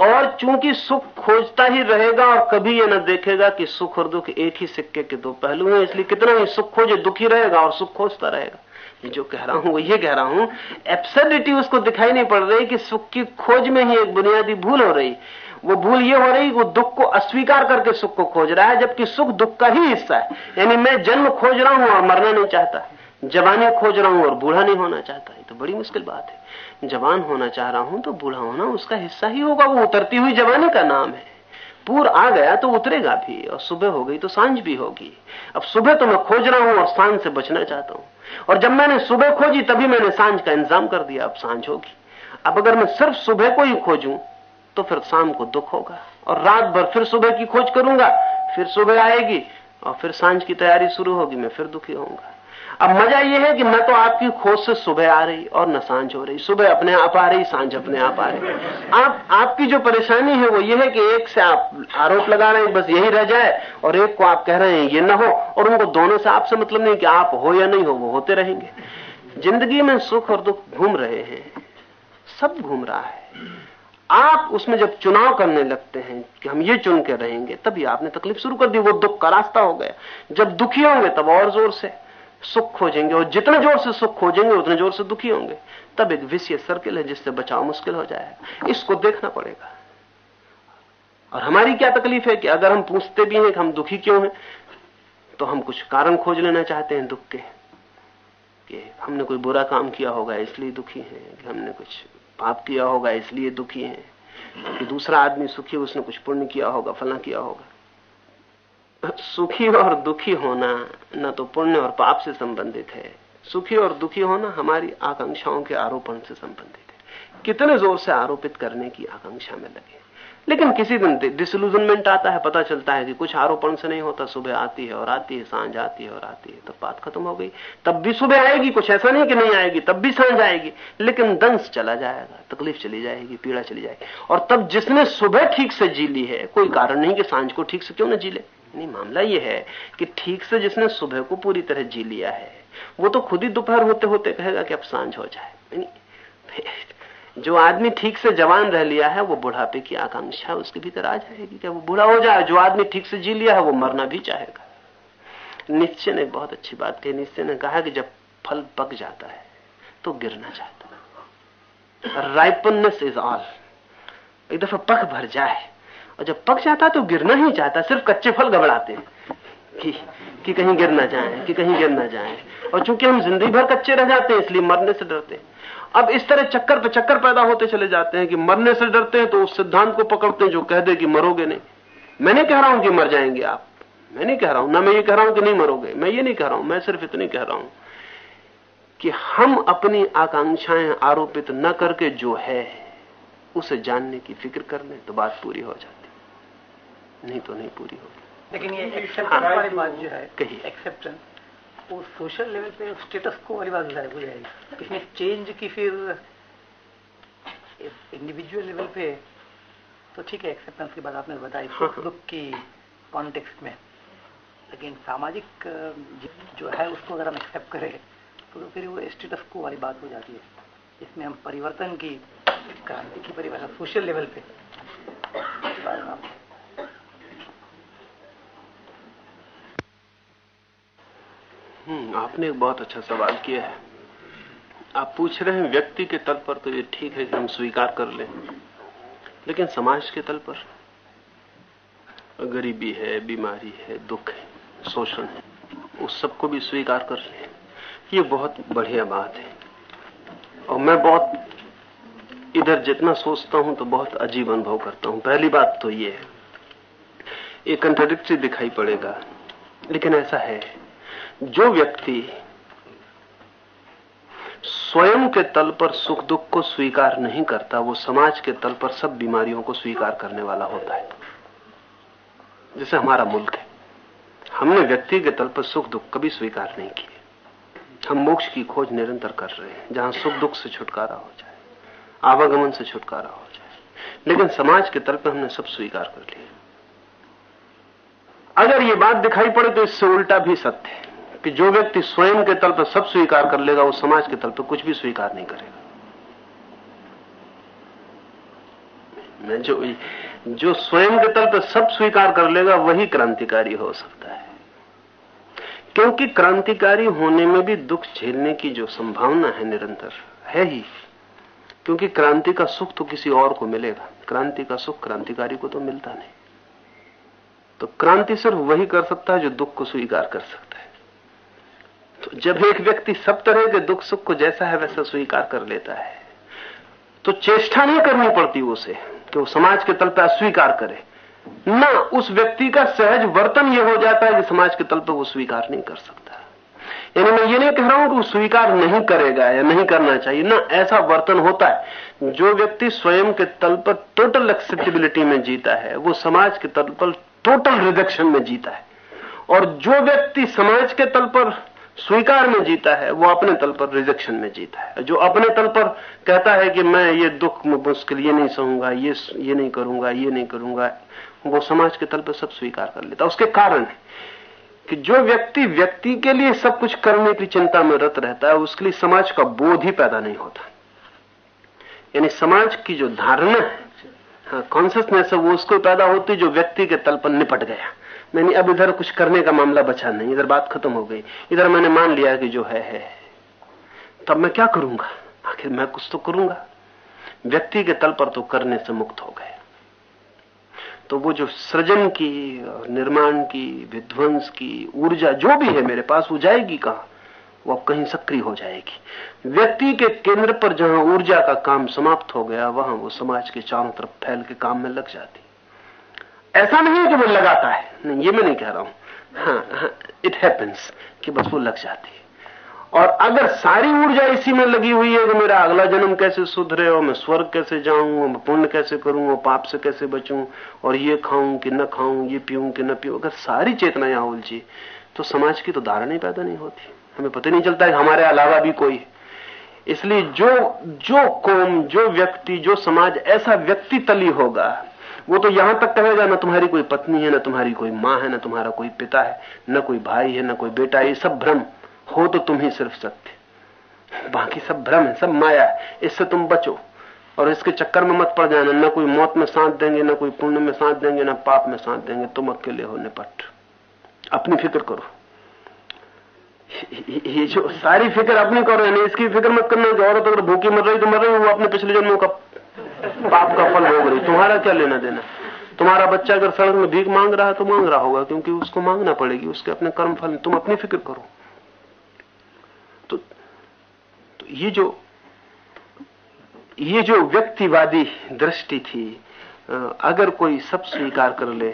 और चूँकि सुख खोजता ही रहेगा और कभी ये न देखेगा कि सुख और दुख एक ही सिक्के के दो पहलू हैं इसलिए कितना ही सुख खोजे दुखी रहेगा और सुख खोजता रहेगा। ये जो कह रहा हूँ वो ये कह रहा हूँ एब्सर्डिटी उसको दिखाई नहीं पड़ रही कि सुख की खोज में ही एक बुनियादी भूल हो रही। वो भूल ये हो रही, वो दुख को अस्वीकार करके सुख को खोज रहा है, जबकि सुख दुख का ही हिस्सा है। यानी मैं जन्म खोज रहा हूँ और मरना नहीं चाहता। जवानी खोज रहा हूँ और बूढ़ा नहीं होना चाहता। ये तो बड़ी मुश्किल बात है। जवान होना चाह रहा हूँ तो बूढ़ा होना उसका हिस्सा ही होगा। वो उतरती हुई जवानी का नाम है। पूर आ गया तो उतरेगा भी और सुबह हो गई तो साँझ भी होगी। अब सुबह तो मैं खोज रहा हूँ और साँझ से बचना चाहता हूँ। और जब मैंने सुबह खोजी तभी मैंने साँझ का इंतज़ाम कर दिया, अब साँझ होगी। अब अगर मैं सिर्फ़ सुबह को ही खोजूं तो फिर शाम को दुख होगा और रात भर फिर सुबह की खोज करूँगा, फिर सुबह आएगी और फिर साँझ की तैयारी शुरू होगी, मैं फिर दुखी होऊँगा। अब मज़ा यह है कि न तो आपकी खोज से सुबह आ रही और न साँझ हो रही। सुबह अपने आप आ रही, साँझ अपने आप आ रही। आप, आपकी जो परेशानी है वो ये है कि एक से आप आरोप लगा रहे हैं, बस यही रह जाए और एक को आप कह रहे हैं, ये न हो। और उनको दोनों से आपसे मतलब नहीं कि आप हो या नहीं हो, वो होते रहेंगे। ज़िंदगी में सुख और दुख घूम रहे हैं। सब घूम रहा है। आप उसमें जब चुनाव करने लगते हैं कि हम ये चुन के रहेंगे, तभी आपने तकलीफ़ शुरू कर दी, वो दुख का रास्ता हो गया। जब दुखी होंगे, तब और ज़ोर से सुख खोजेंगे, और जितने ज़ोर से सुख खोजेंगे, उतने ज़ोर से दुखी होंगे। तब एक विषय सर्किल है, जिससे बचाव मुश्किल हो जाएगा। इसको देखना पड़ेगा। और हमारी क्या तकलीफ़ है कि अगर हम पूछते भी हैं कि हम दुखी क्यों हैं तो हम कुछ कारण खोज लेना चाहते हैं दुख के, कि हमने कोई बुरा काम किया होगा, इसलिए दुखी है, कि हमने कुछ पाप किया होगा, इसलिए दुखी है। कि दूसरा आदमी सुखी, उसने कुछ पुण्य किया होगा, फला किया होगा। सुखी और दुखी होना न तो पुण्य और पाप से संबंधित है। सुखी और दुखी होना हमारी आकांक्षाओं के आरोपण से संबंधित है। कितने ज़ोर से आरोपित करने की आकांक्षा में लगे लेकिन किसी दिन डिसल्यूजनमेंट आता है, पता चलता है कि कुछ आरोपण से नहीं होता। सुबह आती है और आती है, साँझ आती है और आती है। तब बात खत्म हो गई। तब भी सुबह आएगी, कुछ ऐसा नहीं कि नहीं आएगी, तब भी साँझ आएगी। लेकिन दंश चला जाएगा, तकलीफ़ चली जाएगी, पीड़ा चली जाएगी। और तब जिसने सुबह ठीक से जी ली है, कोई कारण नहीं कि साँझ को ठीक से क्यों ना जी ले। नहीं, मामला ये है कि ठीक से जिसने सुबह को पूरी तरह जी लिया है, वो तो खुद ही दोपहर होते होते कहेगा कि अब साँझ हो जाए। जो आदमी ठीक से जवान रह लिया है वो बुढ़ापे की आकांक्षा उसके भीतर आ जाएगी। क्या वो बूढ़ा हो जाए जो आदमी ठीक से जी लिया है वो मरना भी चाहेगा। निश्चय ने बहुत अच्छी बात कही। निश्चय ने कहा कि जब फल पक जाता है तो गिरना चाहता है। राइपननेस इज़ ऑल एक दफ़ा पक भर जाए। और जब पक जाता है तो गिरना ही चाहता सिर्फ़ कच्चे फल घबराते हैं। कि, कि कहीं गिर ना जाए कि कहीं गिर ना जाए। और चूँकि हम ज़िंदगी भर कच्चे रह जाते हैं इसलिए मरने से डरते हैं। अब इस तरह चक्कर पे चक्कर पैदा होते चले जाते हैं कि मरने से डरते हैं तो उस सिद्धांत को पकड़ते हैं जो कह दे कि मरोगे नहीं। मैं नहीं कह रहा हूँ कि मर जाएँगे आप। मैं नहीं कह रहा हूँ। ना मैं ये कह रहा हूँ कि नहीं मरोगे। मैं ये नहीं कह रहा हूँ। मैं सिर्फ़ इतनी कह रहा हूँ कि हम अपनी आकांक्षाएँ आरोपित न करके जो है उसे जानने की फ़िक्र कर लें तो बात पूरी हो जाती। नहीं तो नहीं पूरी होगी। लेकिन ये एक्सेप्टेंस हाँ। बात जो है कही एक्सेप्टेंस वो सोशल लेवल पे स्टेटस को वाली बात हो जाएगी इसमें चेंज की फिर? इंडिविजुअल लेवल पे तो ठीक है एक्सेप्टेंस की बात आपने बताई। सुख दुख की कॉन्टेक्स्ट में। लेकिन सामाजिक जो है उसको अगर हम एक्सेप्ट करें तो तो फिर वो स्टेटस को वाली बात हो जाती है। इसमें हम परिवर्तन की क्रांति की परिभाषा सोशल लेवल पे। आपने एक बहुत अच्छा सवाल किया है। आप पूछ रहे हैं, व्यक्ति के तल पर तो ये ठीक है कि हम स्वीकार कर लें। लेकिन समाज के तल पर? गरीबी है, बीमारी है, दुख है, शोषण है, उस सबको भी स्वीकार कर लें। ये बहुत बढ़िया बात है। और मैं बहुत, इधर जितना सोचता हूँ तो बहुत अजीब अनुभव करता हूँ। पहली बात तो ये है ये कंट्रडिक्टरी दिखाई पड़ेगा, लेकिन ऐसा है। जो व्यक्ति स्वयं के तल पर सुख दुख को स्वीकार नहीं करता, वो समाज के तल पर सब बीमारियों को स्वीकार करने वाला होता है। जैसे हमारा मुल्क है। हमने व्यक्ति के तल पर सुख दुख कभी स्वीकार नहीं किए। हम मोक्ष की खोज निरंतर कर रहे हैं, जहाँ सुख दुख से छुटकारा हो जाए, आवागमन से छुटकारा हो जाए। लेकिन समाज के तल पर हमने सब स्वीकार कर लिया। अगर ये बात दिखाई पड़े तो इससे उल्टा भी सत्य है। कि जो व्यक्ति स्वयं के तल पर सब स्वीकार कर लेगा, वो समाज के तल पर कुछ भी स्वीकार नहीं करेगा। मैं जो जो स्वयं के तल पर सब स्वीकार कर लेगा, वही क्रांतिकारी हो सकता है। क्योंकि क्रांतिकारी होने में भी दुख झेलने की जो संभावना है निरंतर, है ही। क्योंकि क्रांति का सुख तो किसी और को मिलेगा। क्रांति का सुख क्रांतिकारी को तो मिलता नहीं। तो क्रांति सिर्फ़ वही कर सकता है जो दुख को स्वीकार कर सकता है। तो जब एक व्यक्ति सब तरह के दुख सुख को जैसा है वैसा स्वीकार कर लेता है तो चेष्टा नहीं करनी पड़ती उसे कि वो समाज के तल पर अस्वीकार करे। ना, उस व्यक्ति का सहज वर्तन यह हो जाता है कि समाज के तल पर वो स्वीकार नहीं कर सकता। यानी मैं ये नहीं कह रहा हूँ कि वो स्वीकार नहीं करेगा या नहीं करना चाहिए। ना, ऐसा वर्तन होता है, जो व्यक्ति स्वयं के तल पर टोटल एक्सेप्टेबिलिटी में जीता है, वो समाज के तल पर टोटल रिजेक्शन में जीता है। और जो व्यक्ति समाज के तल पर स्वीकार में जीता है, वो अपने तल पर रिजेक्शन में जीता है। जो अपने तल पर कहता है कि मैं ये दुख मुश्किल ये नहीं सहूँगा, ये ये नहीं करूँगा, ये नहीं करूँगा, वो समाज के तल पर सब स्वीकार कर लेता उसके कारण है कि जो व्यक्ति व्यक्ति के लिए सब कुछ करने की चिंता में रत रहता है, उसके लिए समाज का बोध ही पैदा नहीं होता। यानी समाज की जो धारणा है हाँ कॉन्सियसनेस है, वो उसको पैदा होती जो व्यक्ति के तल पर निपट गया। मैंने अब इधर कुछ करने का मामला बचा नहीं, इधर बात खत्म हो गई। इधर मैंने मान लिया कि जो है है। तब मैं क्या करूँगा? आखिर मैं कुछ तो करूँगा। व्यक्ति के तल पर तो करने से मुक्त हो गए। तो वो जो सृजन की, निर्माण की, विध्वंस की, ऊर्जा जो भी है मेरे पास, वो जाएगी कहाँ? वो अब कहीं सक्रिय हो जाएगी। व्यक्ति के केंद्र पर जहाँ ऊर्जा का काम समाप्त हो गया, वहाँ वो समाज के चारों तरफ़ फैल के काम में लग जाती। ऐसा नहीं है कि वो लगाता है। नहीं ये मैं नहीं कह रहा हूँ। हाँ, हाँ इट हैपन्स कि बस वो लग जाती है। और अगर सारी ऊर्जा इसी में लगी हुई है कि मेरा अगला जन्म कैसे सुधरे और मैं स्वर्ग कैसे जाऊँ और मैं पुण्य कैसे करूँ और पाप से कैसे बचूं और ये खाऊं कि न खाऊं ये पीऊं कि न पीऊं अगर सारी चेतना यहाँ उलझी तो समाज की तो धारणा ही पैदा नहीं होती। हमें पता नहीं चलता है हमारे अलावा भी कोई इसलिए जो जो कौम जो व्यक्ति जो समाज ऐसा व्यक्ति तली होगा वो तो यहाँ तक कहेगा ना तुम्हारी कोई पत्नी है, ना तुम्हारी कोई माँ है, ना तुम्हारा कोई पिता है, न कोई भाई है, ना कोई बेटा है, ये सब भ्रम। हो तो तुम ही सिर्फ़ सत्य। बाकी सब भ्रम है, सब माया है। इससे तुम बचो। और इसके चक्कर में मत पड़ जाना, न कोई मौत में साथ देंगे, न कोई पुण्य में साथ देंगे, न पाप में साथ देंगे। तुम अकेले हो, निपट। अपनी फ़िक्र करो। ये जो सारी फ़िक्र अपनी करो नहीं इसकी फ़िक्र मत करना कि औरत अगर भूखी मर रही तो मर रही, वो अपने पिछले जन्मों का पाप का फल भोग रही तुम्हारा क्या लेना देना? तुम्हारा बच्चा अगर सड़क में भीख मांग रहा है तो मांग रहा होगा क्योंकि उसको मांगना पड़ेगी उसके अपने कर्म फल तुम अपनी फ़िक्र करो। तो, तो ये जो ये जो व्यक्तिवादी दृष्टि थी अगर कोई सब स्वीकार कर ले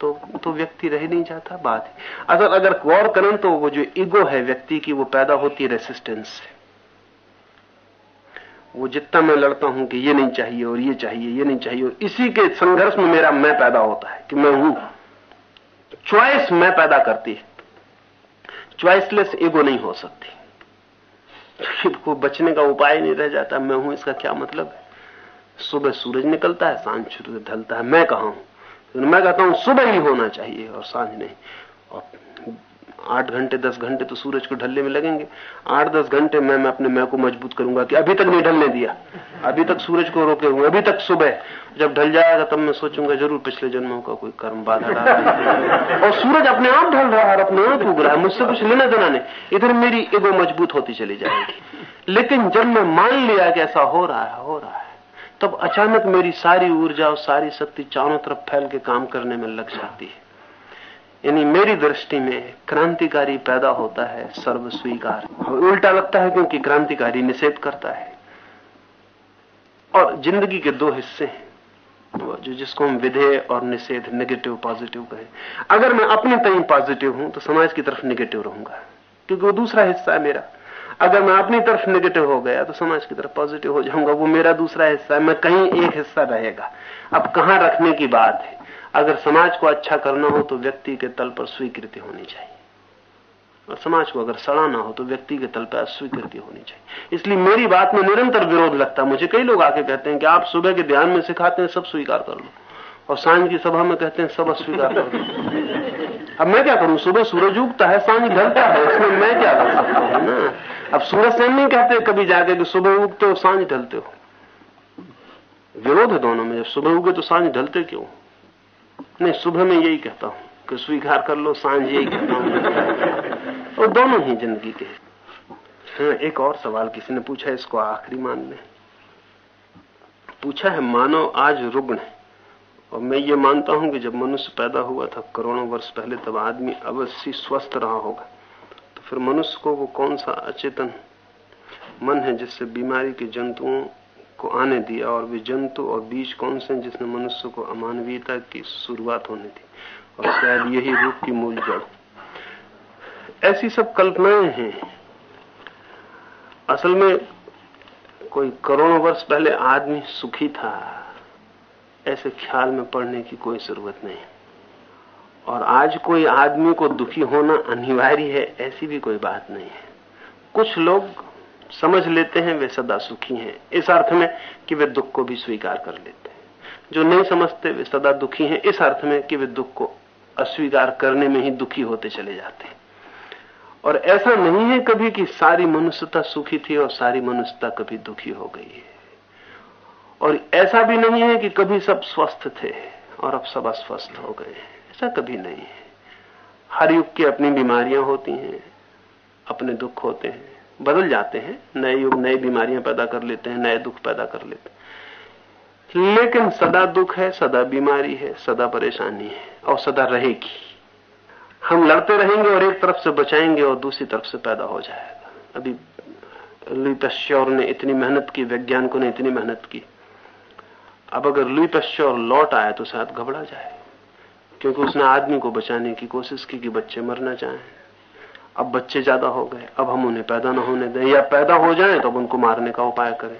तो तो व्यक्ति रह नहीं जाता बात अगर अगर गौर करें तो वो जो ईगो है व्यक्ति की वो पैदा होती है रेसिस्टेंस से। वो जितना मैं लड़ता हूँ कि ये नहीं चाहिए और ये चाहिए, ये नहीं चाहिए इसी के संघर्ष में मेरा मैं पैदा होता है कि मैं हूँ। च्वाइस मैं पैदा करती है। च्वाइसलेस ईगो नहीं हो सकती। को बचने का उपाय नहीं रह जाता, मैं हूँ, इसका क्या मतलब है? सुबह सूरज निकलता है, साँझ सूरज ढलता है। मैं कहा हूँ? मैं कहता हूँ, सुबह ही होना चाहिए और साँझ नहीं। और आठ घंटे, दस घंटे तो सूरज को ढलने में लगेंगे। आठ, दस घंटे मैं मैं अपने मैं को मज़बूत करूँगा कि अभी तक नहीं ढलने दिया। अभी तक सूरज को रोके हुए, अभी तक सुबह। जब ढल जाएगा तब मैं सोचूँगा, ज़रूर पिछले जन्मों का कोई कर्म बाधा डाल और सूरज अपने आप ढल रहा है अपने आप उग रहा है, मुझसे कुछ लेना देना नहीं। इधर मेरी एगो मज़बूत होती चली जाएगी। लेकिन जब मैं मान लिया कि ऐसा हो रहा है, हो रहा है, तब अचानक मेरी सारी ऊर्जा और सारी शक्ति चारों तरफ़ फैल के काम करने में लग जाती है। यानी मेरी दृष्टि में क्रांतिकारी पैदा होता है सर्व स्वीकार उल्टा लगता है क्योंकि क्रांतिकारी निषेध करता है। और ज़िंदगी के दो हिस्से हैं जो जिसको हम विधेय और निषेध नेगेटिव पॉजिटिव कहें। अगर मैं अपने तई पॉजिटिव हूँ तो समाज की तरफ़ नेगेटिव रहूँगा, क्योंकि वो दूसरा हिस्सा है मेरा। अगर मैं अपनी तरफ़ नेगेटिव हो गया तो समाज की तरफ़ पॉजिटिव हो जाऊँगा, वो मेरा दूसरा हिस्सा है, मैं कहीं एक हिस्सा रहेगा। अब कहाँ रखने की बात है? अगर समाज को अच्छा करना हो तो व्यक्ति के तल पर स्वीकृति होनी चाहिए। और समाज को अगर सड़ाना हो तो व्यक्ति के तल पर अस्वीकृति होनी चाहिए। इसलिए मेरी बात में निरंतर विरोध लगता है। मुझे कई लोग आके कहते हैं कि आप सुबह के ध्यान में सिखाते हैं, सब स्वीकार कर लो। और साँझ की सभा में कहते हैं, सब अस्वीकार कर दो अब मैं क्या करूँ? सुबह सूरज उगता है, साँझ ढलता है, इसमें मैं क्या कर सकता हूँ ना? अब सूरज सेन नहीं कहते कभी जाके कि सुबह उगते हो, साँझ ढलते हो। विरोध है दोनों में। जब सुबह उगे तो साँझ ढलते क्यों? नहीं, सुबह में यही कहता हूँ कि स्वीकार कर लो, साँझ यही कहता हूँ। और दोनों ही ज़िंदगी के हाँ। एक और सवाल किसी ने पूछा इसको आखिरी मान में। पूछा है, मानव आज रुग्ण है। और मैं ये मानता हूँ कि जब मनुष्य पैदा हुआ था, करोड़ों वर्ष पहले, तब आदमी अवश्य स्वस्थ रहा होगा। तो फिर मनुष्य को वो कौन सा अचेतन मन है जिससे बीमारी के जंतुओं को आने दिया और वे जंतु और बीज कौन से जिसने मनुष्य को अमानवीयता की शुरुआत होने दी? और शायद यही रूप की मूल जड़। ऐसी सब कल्पनाएँ हैं। असल में कोई करोड़ों वर्ष पहले आदमी सुखी था। ऐसे ख्याल में पड़ने की कोई ज़रूरत नहीं। और आज कोई आदमी को दुखी होना अनिवार्य है, ऐसी भी कोई बात नहीं है। कुछ लोग समझ लेते हैं, वे सदा सुखी हैं। इस अर्थ में कि वे दुख को भी स्वीकार कर लेते हैं। जो नहीं समझते, वे सदा दुखी हैं। इस अर्थ में कि वे दुख को अस्वीकार करने में ही दुखी होते चले जाते हैं। और ऐसा नहीं है कभी कि सारी मनुष्यता सुखी थी और सारी मनुष्यता कभी दुखी हो गई है। और ऐसा भी नहीं है कि कभी सब स्वस्थ थे और अब सब अस्वस्थ हो गए ऐसा कभी नहीं है। हर युग की अपनी बीमारियाँ होती हैं, अपने दुख होते हैं। बदल जाते हैं, नए युग, नई बीमारियाँ पैदा कर लेते हैं, नए दुख पैदा कर लेते हैं। लेकिन सदा दुख है, सदा बीमारी है, सदा परेशानी है और सदा रहेगी। हम लड़ते रहेंगे और एक तरफ़ से बचाएँगे और दूसरी तरफ़ से पैदा हो जाएगा। अभी लुई पश्योर ने इतनी मेहनत की, वैज्ञानिकों ने इतनी मेहनत की। अब अगर लुई पश्योर लौट आए तो शायद घबरा जाए, क्योंकि उसने आदमी को बचाने की कोशिश की कि बच्चे मरना चाहें। अब बच्चे ज़्यादा हो गए, अब हम उन्हें पैदा न होने दें, या पैदा हो जाएँ तो अब उनको मारने का उपाय करें।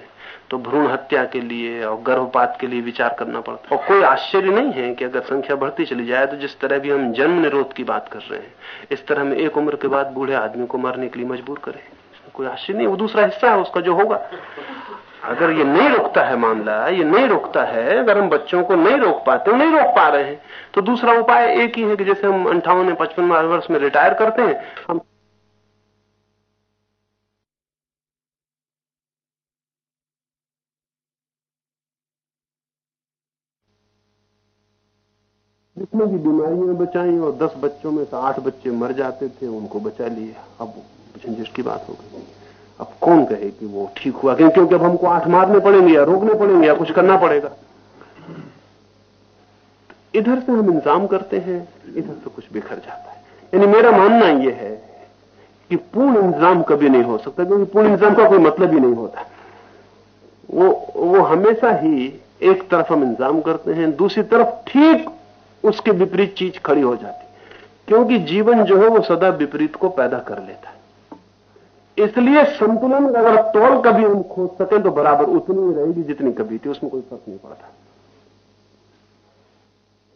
तो भ्रूण हत्या के लिए और गर्भपात के लिए विचार करना पड़ता और कोई आश्चर्य नहीं है कि अगर संख्या बढ़ती चली जाए तो जिस तरह भी हम जन्म निरोध की बात कर रहे हैं, इस तरह हम एक उम्र के बाद बूढ़े आदमी को मारने के लिए मजबूर करें। कोई आश्चर्य नहीं, वो दूसरा हिस्सा है, उसका जो होगा। अगर ये नहीं रोकता है मामला, ये नहीं रोकता है, अगर हम बच्चों को नहीं रोक पाते, नहीं रोक पा रहे हैं तो दूसरा उपाय एक ही है कि जैसे हम अंठावन पचपन वर्ष में रिटायर करते हैं, हम जितने भी बीमारियाँ बचाई और दस बच्चों में से आठ बच्चे मर जाते थे, उनको बचा लिए अब झंझट की बात हो गई। अब कौन कहे कि वो ठीक हुआ? क्यों क्योंकि अब हमको आठ मारने पड़ेंगे या रोकने पड़ेंगे या कुछ करना पड़ेगा। इधर से हम इंतज़ाम करते हैं, इधर से कुछ बिखर जाता है। यानी मेरा मानना यह है कि पूर्ण इंतज़ाम कभी नहीं हो सकता, क्योंकि पूर्ण इंतज़ाम का कोई मतलब ही नहीं होता। वो वो हमेशा ही एक तरफ़ हम इंतज़ाम करते हैं, दूसरी तरफ़ ठीक उसके विपरीत चीज़ खड़ी हो जाती क्योंकि जीवन जो है वो सदा विपरीत को पैदा कर लेता है। इसलिए संतुलन अगर तोड़ कभी हम खोज सके तो बराबर उतनी ही रहेगी जितनी कभी थी, उसमें कोई फ़र्क नहीं पड़ता।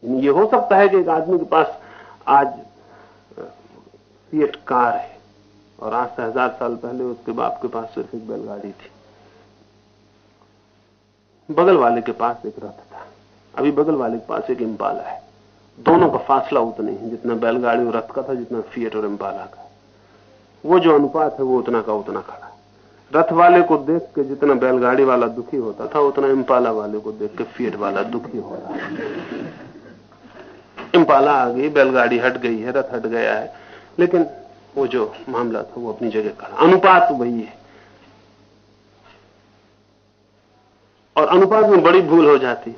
ये हो सकता है कि एक आदमी के पास आज सीएट कार है, और आज से हज़ार साल पहले उसके बाप के पास सिर्फ़ एक बैलगाड़ी थी। बगल वाले के पास एक रथ था। अभी बगल वाले के पास एक इम्पाला है। दोनों का फासला उतना ही। जितना बैलगाड़ी और रथ का था, जितना फिएट और इम्पाला का। वो जो अनुपात है, वो उतना का उतना खड़ा रथ वाले को देख के जितना बैलगाड़ी वाला दुखी होता था, उतना इम्पाला वाले को देख के फिएट वाला दुखी हो रहा इम्पाला आ गई, बैलगाड़ी हट गई है, रथ हट गया है। लेकिन वो जो मामला था, वो अपनी जगह खड़ा। अनुपात वही है। और अनुपात में बड़ी भूल हो जाती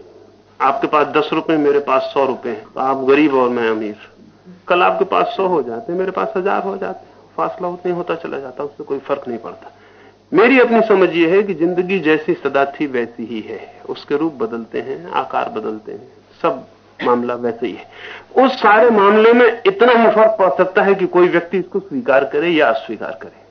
आपके पास दस रुपए, मेरे पास सौ रुपए हैं। तो आप गरीब और मैं अमीर। कल आपके पास सौ हो जाते, मेरे पास हज़ार हो जाते। फासला उतना ही होता चला जाता, उससे कोई फ़र्क नहीं पड़ता। मेरी अपनी समझ ये है कि ज़िंदगी जैसी सदा थी, वैसी ही है। उसके रूप बदलते हैं, आकार बदलते हैं। सब मामला वैसे ही है। उस सारे मामले में इतना ही फ़र्क पड़ सकता है कि कोई व्यक्ति इसको स्वीकार करे या अस्वीकार करे।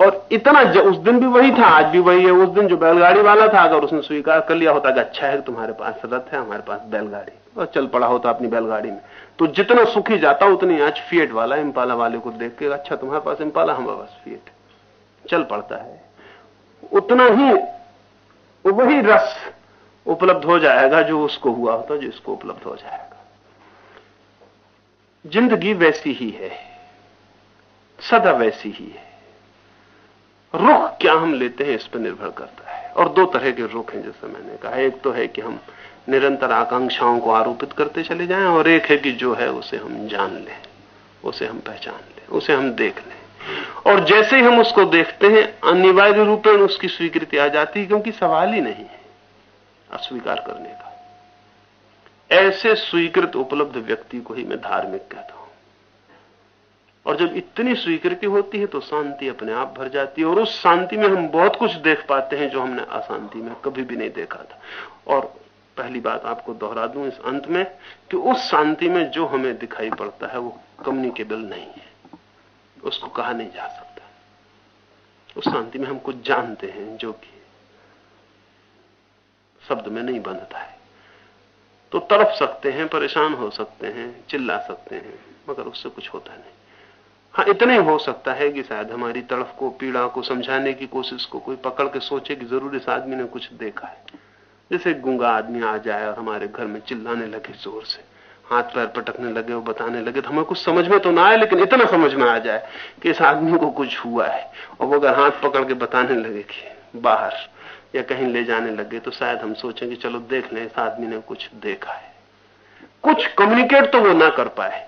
और इतना उस दिन भी वही था, आज भी वही है, उस दिन जो बैलगाड़ी वाला था, अगर उसने स्वीकार कर लिया होता कि अच्छा है तुम्हारे पास रथ है, हमारे पास बैलगाड़ी, और चल पड़ा होता अपनी बैलगाड़ी में। तो जितना सुखी जाता, उतनी आज फिएट वाला, इम्पाला वाले को देख के अच्छा तुम्हारे पास इम्पाला, हमारे पास फिएट चल पड़ता है। उतना ही, वही रस उपलब्ध हो जाएगा जो उसको हुआ होता, जो इसको उपलब्ध हो जाएगा। ज़िंदगी वैसी ही है, सदा वैसी ही है। रुख क्या हम लेते हैं इस पर निर्भर करता है। और दो तरह के रुख हैं, जैसे मैंने कहा। एक तो है कि हम निरंतर आकांक्षाओं को आरोपित करते चले जाएँ, और एक है कि जो है उसे हम जान लें, उसे हम पहचान लें, उसे हम देख लें। और जैसे ही हम उसको देखते हैं, अनिवार्य रूप में उसकी स्वीकृति आ जाती है, क्योंकि सवाल ही नहीं है अस्वीकार करने का। ऐसे स्वीकृत उपलब्ध व्यक्ति को ही मैं धार्मिक कहता हूँ। और जब इतनी स्वीकृति होती है तो शांति अपने आप भर जाती है और उस शांति में हम बहुत कुछ देख पाते हैं जो हमने अशांति में कभी भी नहीं देखा था। और पहली बात आपको दोहरा दूँ इस अंत में कि उस शांति में जो हमें दिखाई पड़ता है वो कम्युनिकेबल नहीं है। उसको कहा नहीं जा सकता। उस शांति में हम कुछ जानते हैं जो कि शब्द में नहीं बंधता है। तो तड़प सकते हैं, परेशान हो सकते हैं, चिल्ला सकते हैं, मगर उससे कुछ होता नहीं। हाँ इतने हो सकता है कि शायद हमारी तड़फ को, पीड़ा को, समझाने की कोशिश को, कोई पकड़ के सोचे कि ज़रूर इस आदमी ने कुछ देखा है। जैसे गुंगा आदमी आ जाए और हमारे घर में चिल्लाने लगे ज़ोर से, हाथ पैर पटकने लगे वो बताने लगे तो हमें कुछ समझ में तो ना आए, लेकिन इतना समझ में आ जाए कि इस आदमी को कुछ हुआ है। और वो अगर हाथ पकड़ के बताने लगे कि बाहर या कहीं ले जाने लगे तो शायद हम सोचें कि चलो देख लें, इस आदमी ने कुछ देखा है। कुछ कम्युनिकेट तो वो ना कर पाए।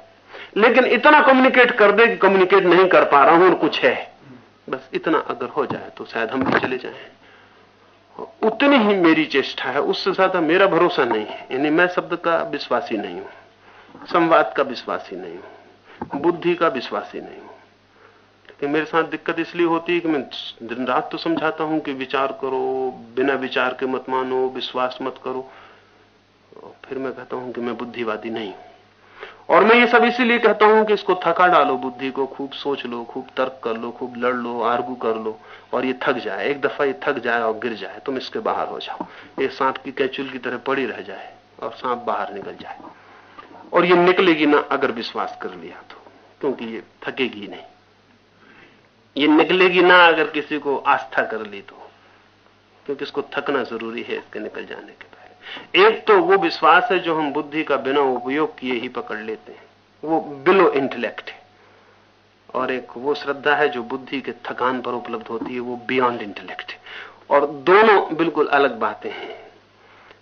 लेकिन इतना कम्युनिकेट कर दे कि कम्युनिकेट नहीं कर पा रहा हूँ और कुछ है। बस इतना अगर हो जाए तो शायद हम भी चले जाएँ। उतनी ही मेरी चेष्टा है, उससे ज़्यादा मेरा भरोसा नहीं है। यानी मैं शब्द का विश्वासी नहीं हूँ, संवाद का विश्वासी नहीं हूँ, बुद्धि का विश्वासी नहीं हूँ। लेकिन मेरे साथ दिक्कत इसलिए होती है कि मैं दिन रात तो समझाता हूँ कि विचार करो, बिना विचार के मत मानो, विश्वास मत करो। फिर मैं कहता हूँ कि मैं बुद्धिवादी नहीं हूँ। और मैं ये सब इसीलिए कहता हूँ कि इसको थका डालो, बुद्धि को, खूब सोच लो, खूब तर्क कर लो, खूब लड़ लो, आर्गू कर लो, और ये थक जाए। एक दफ़ा ये थक जाए और गिर जाए, तुम इसके बाहर हो जाओ। ये सांप की कैचुल की तरह पड़ी रह जाए और सांप बाहर निकल जाए। और ये निकलेगी ना अगर विश्वास कर लिया तो क्योंकि ये थकेगी नहीं। ये निकलेगी ना अगर किसी को आस्था कर ली तो क्योंकि इसको थकना ज़रूरी है इसके निकल जाने के एक तो वो विश्वास है जो हम बुद्धि का बिना उपयोग किए ही पकड़ लेते हैं। वो बिलो इंटेलेक्ट है। और एक वो श्रद्धा है जो बुद्धि के थकान पर उपलब्ध होती है, वो बियॉन्ड इंटेलेक्ट है। और दोनों बिल्कुल अलग बातें हैं।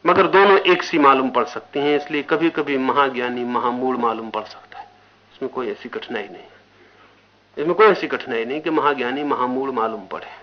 मगर दोनों एक सी मालूम पड़ सकती हैं, इसलिए कभी कभी महाज्ञानी महामूल मालूम पड़ सकता है। इसमें कोई ऐसी कठिनाई नहीं। इसमें कोई ऐसी कठिनाई नहीं कि महाज्ञानी महामूल मालूम पड़े।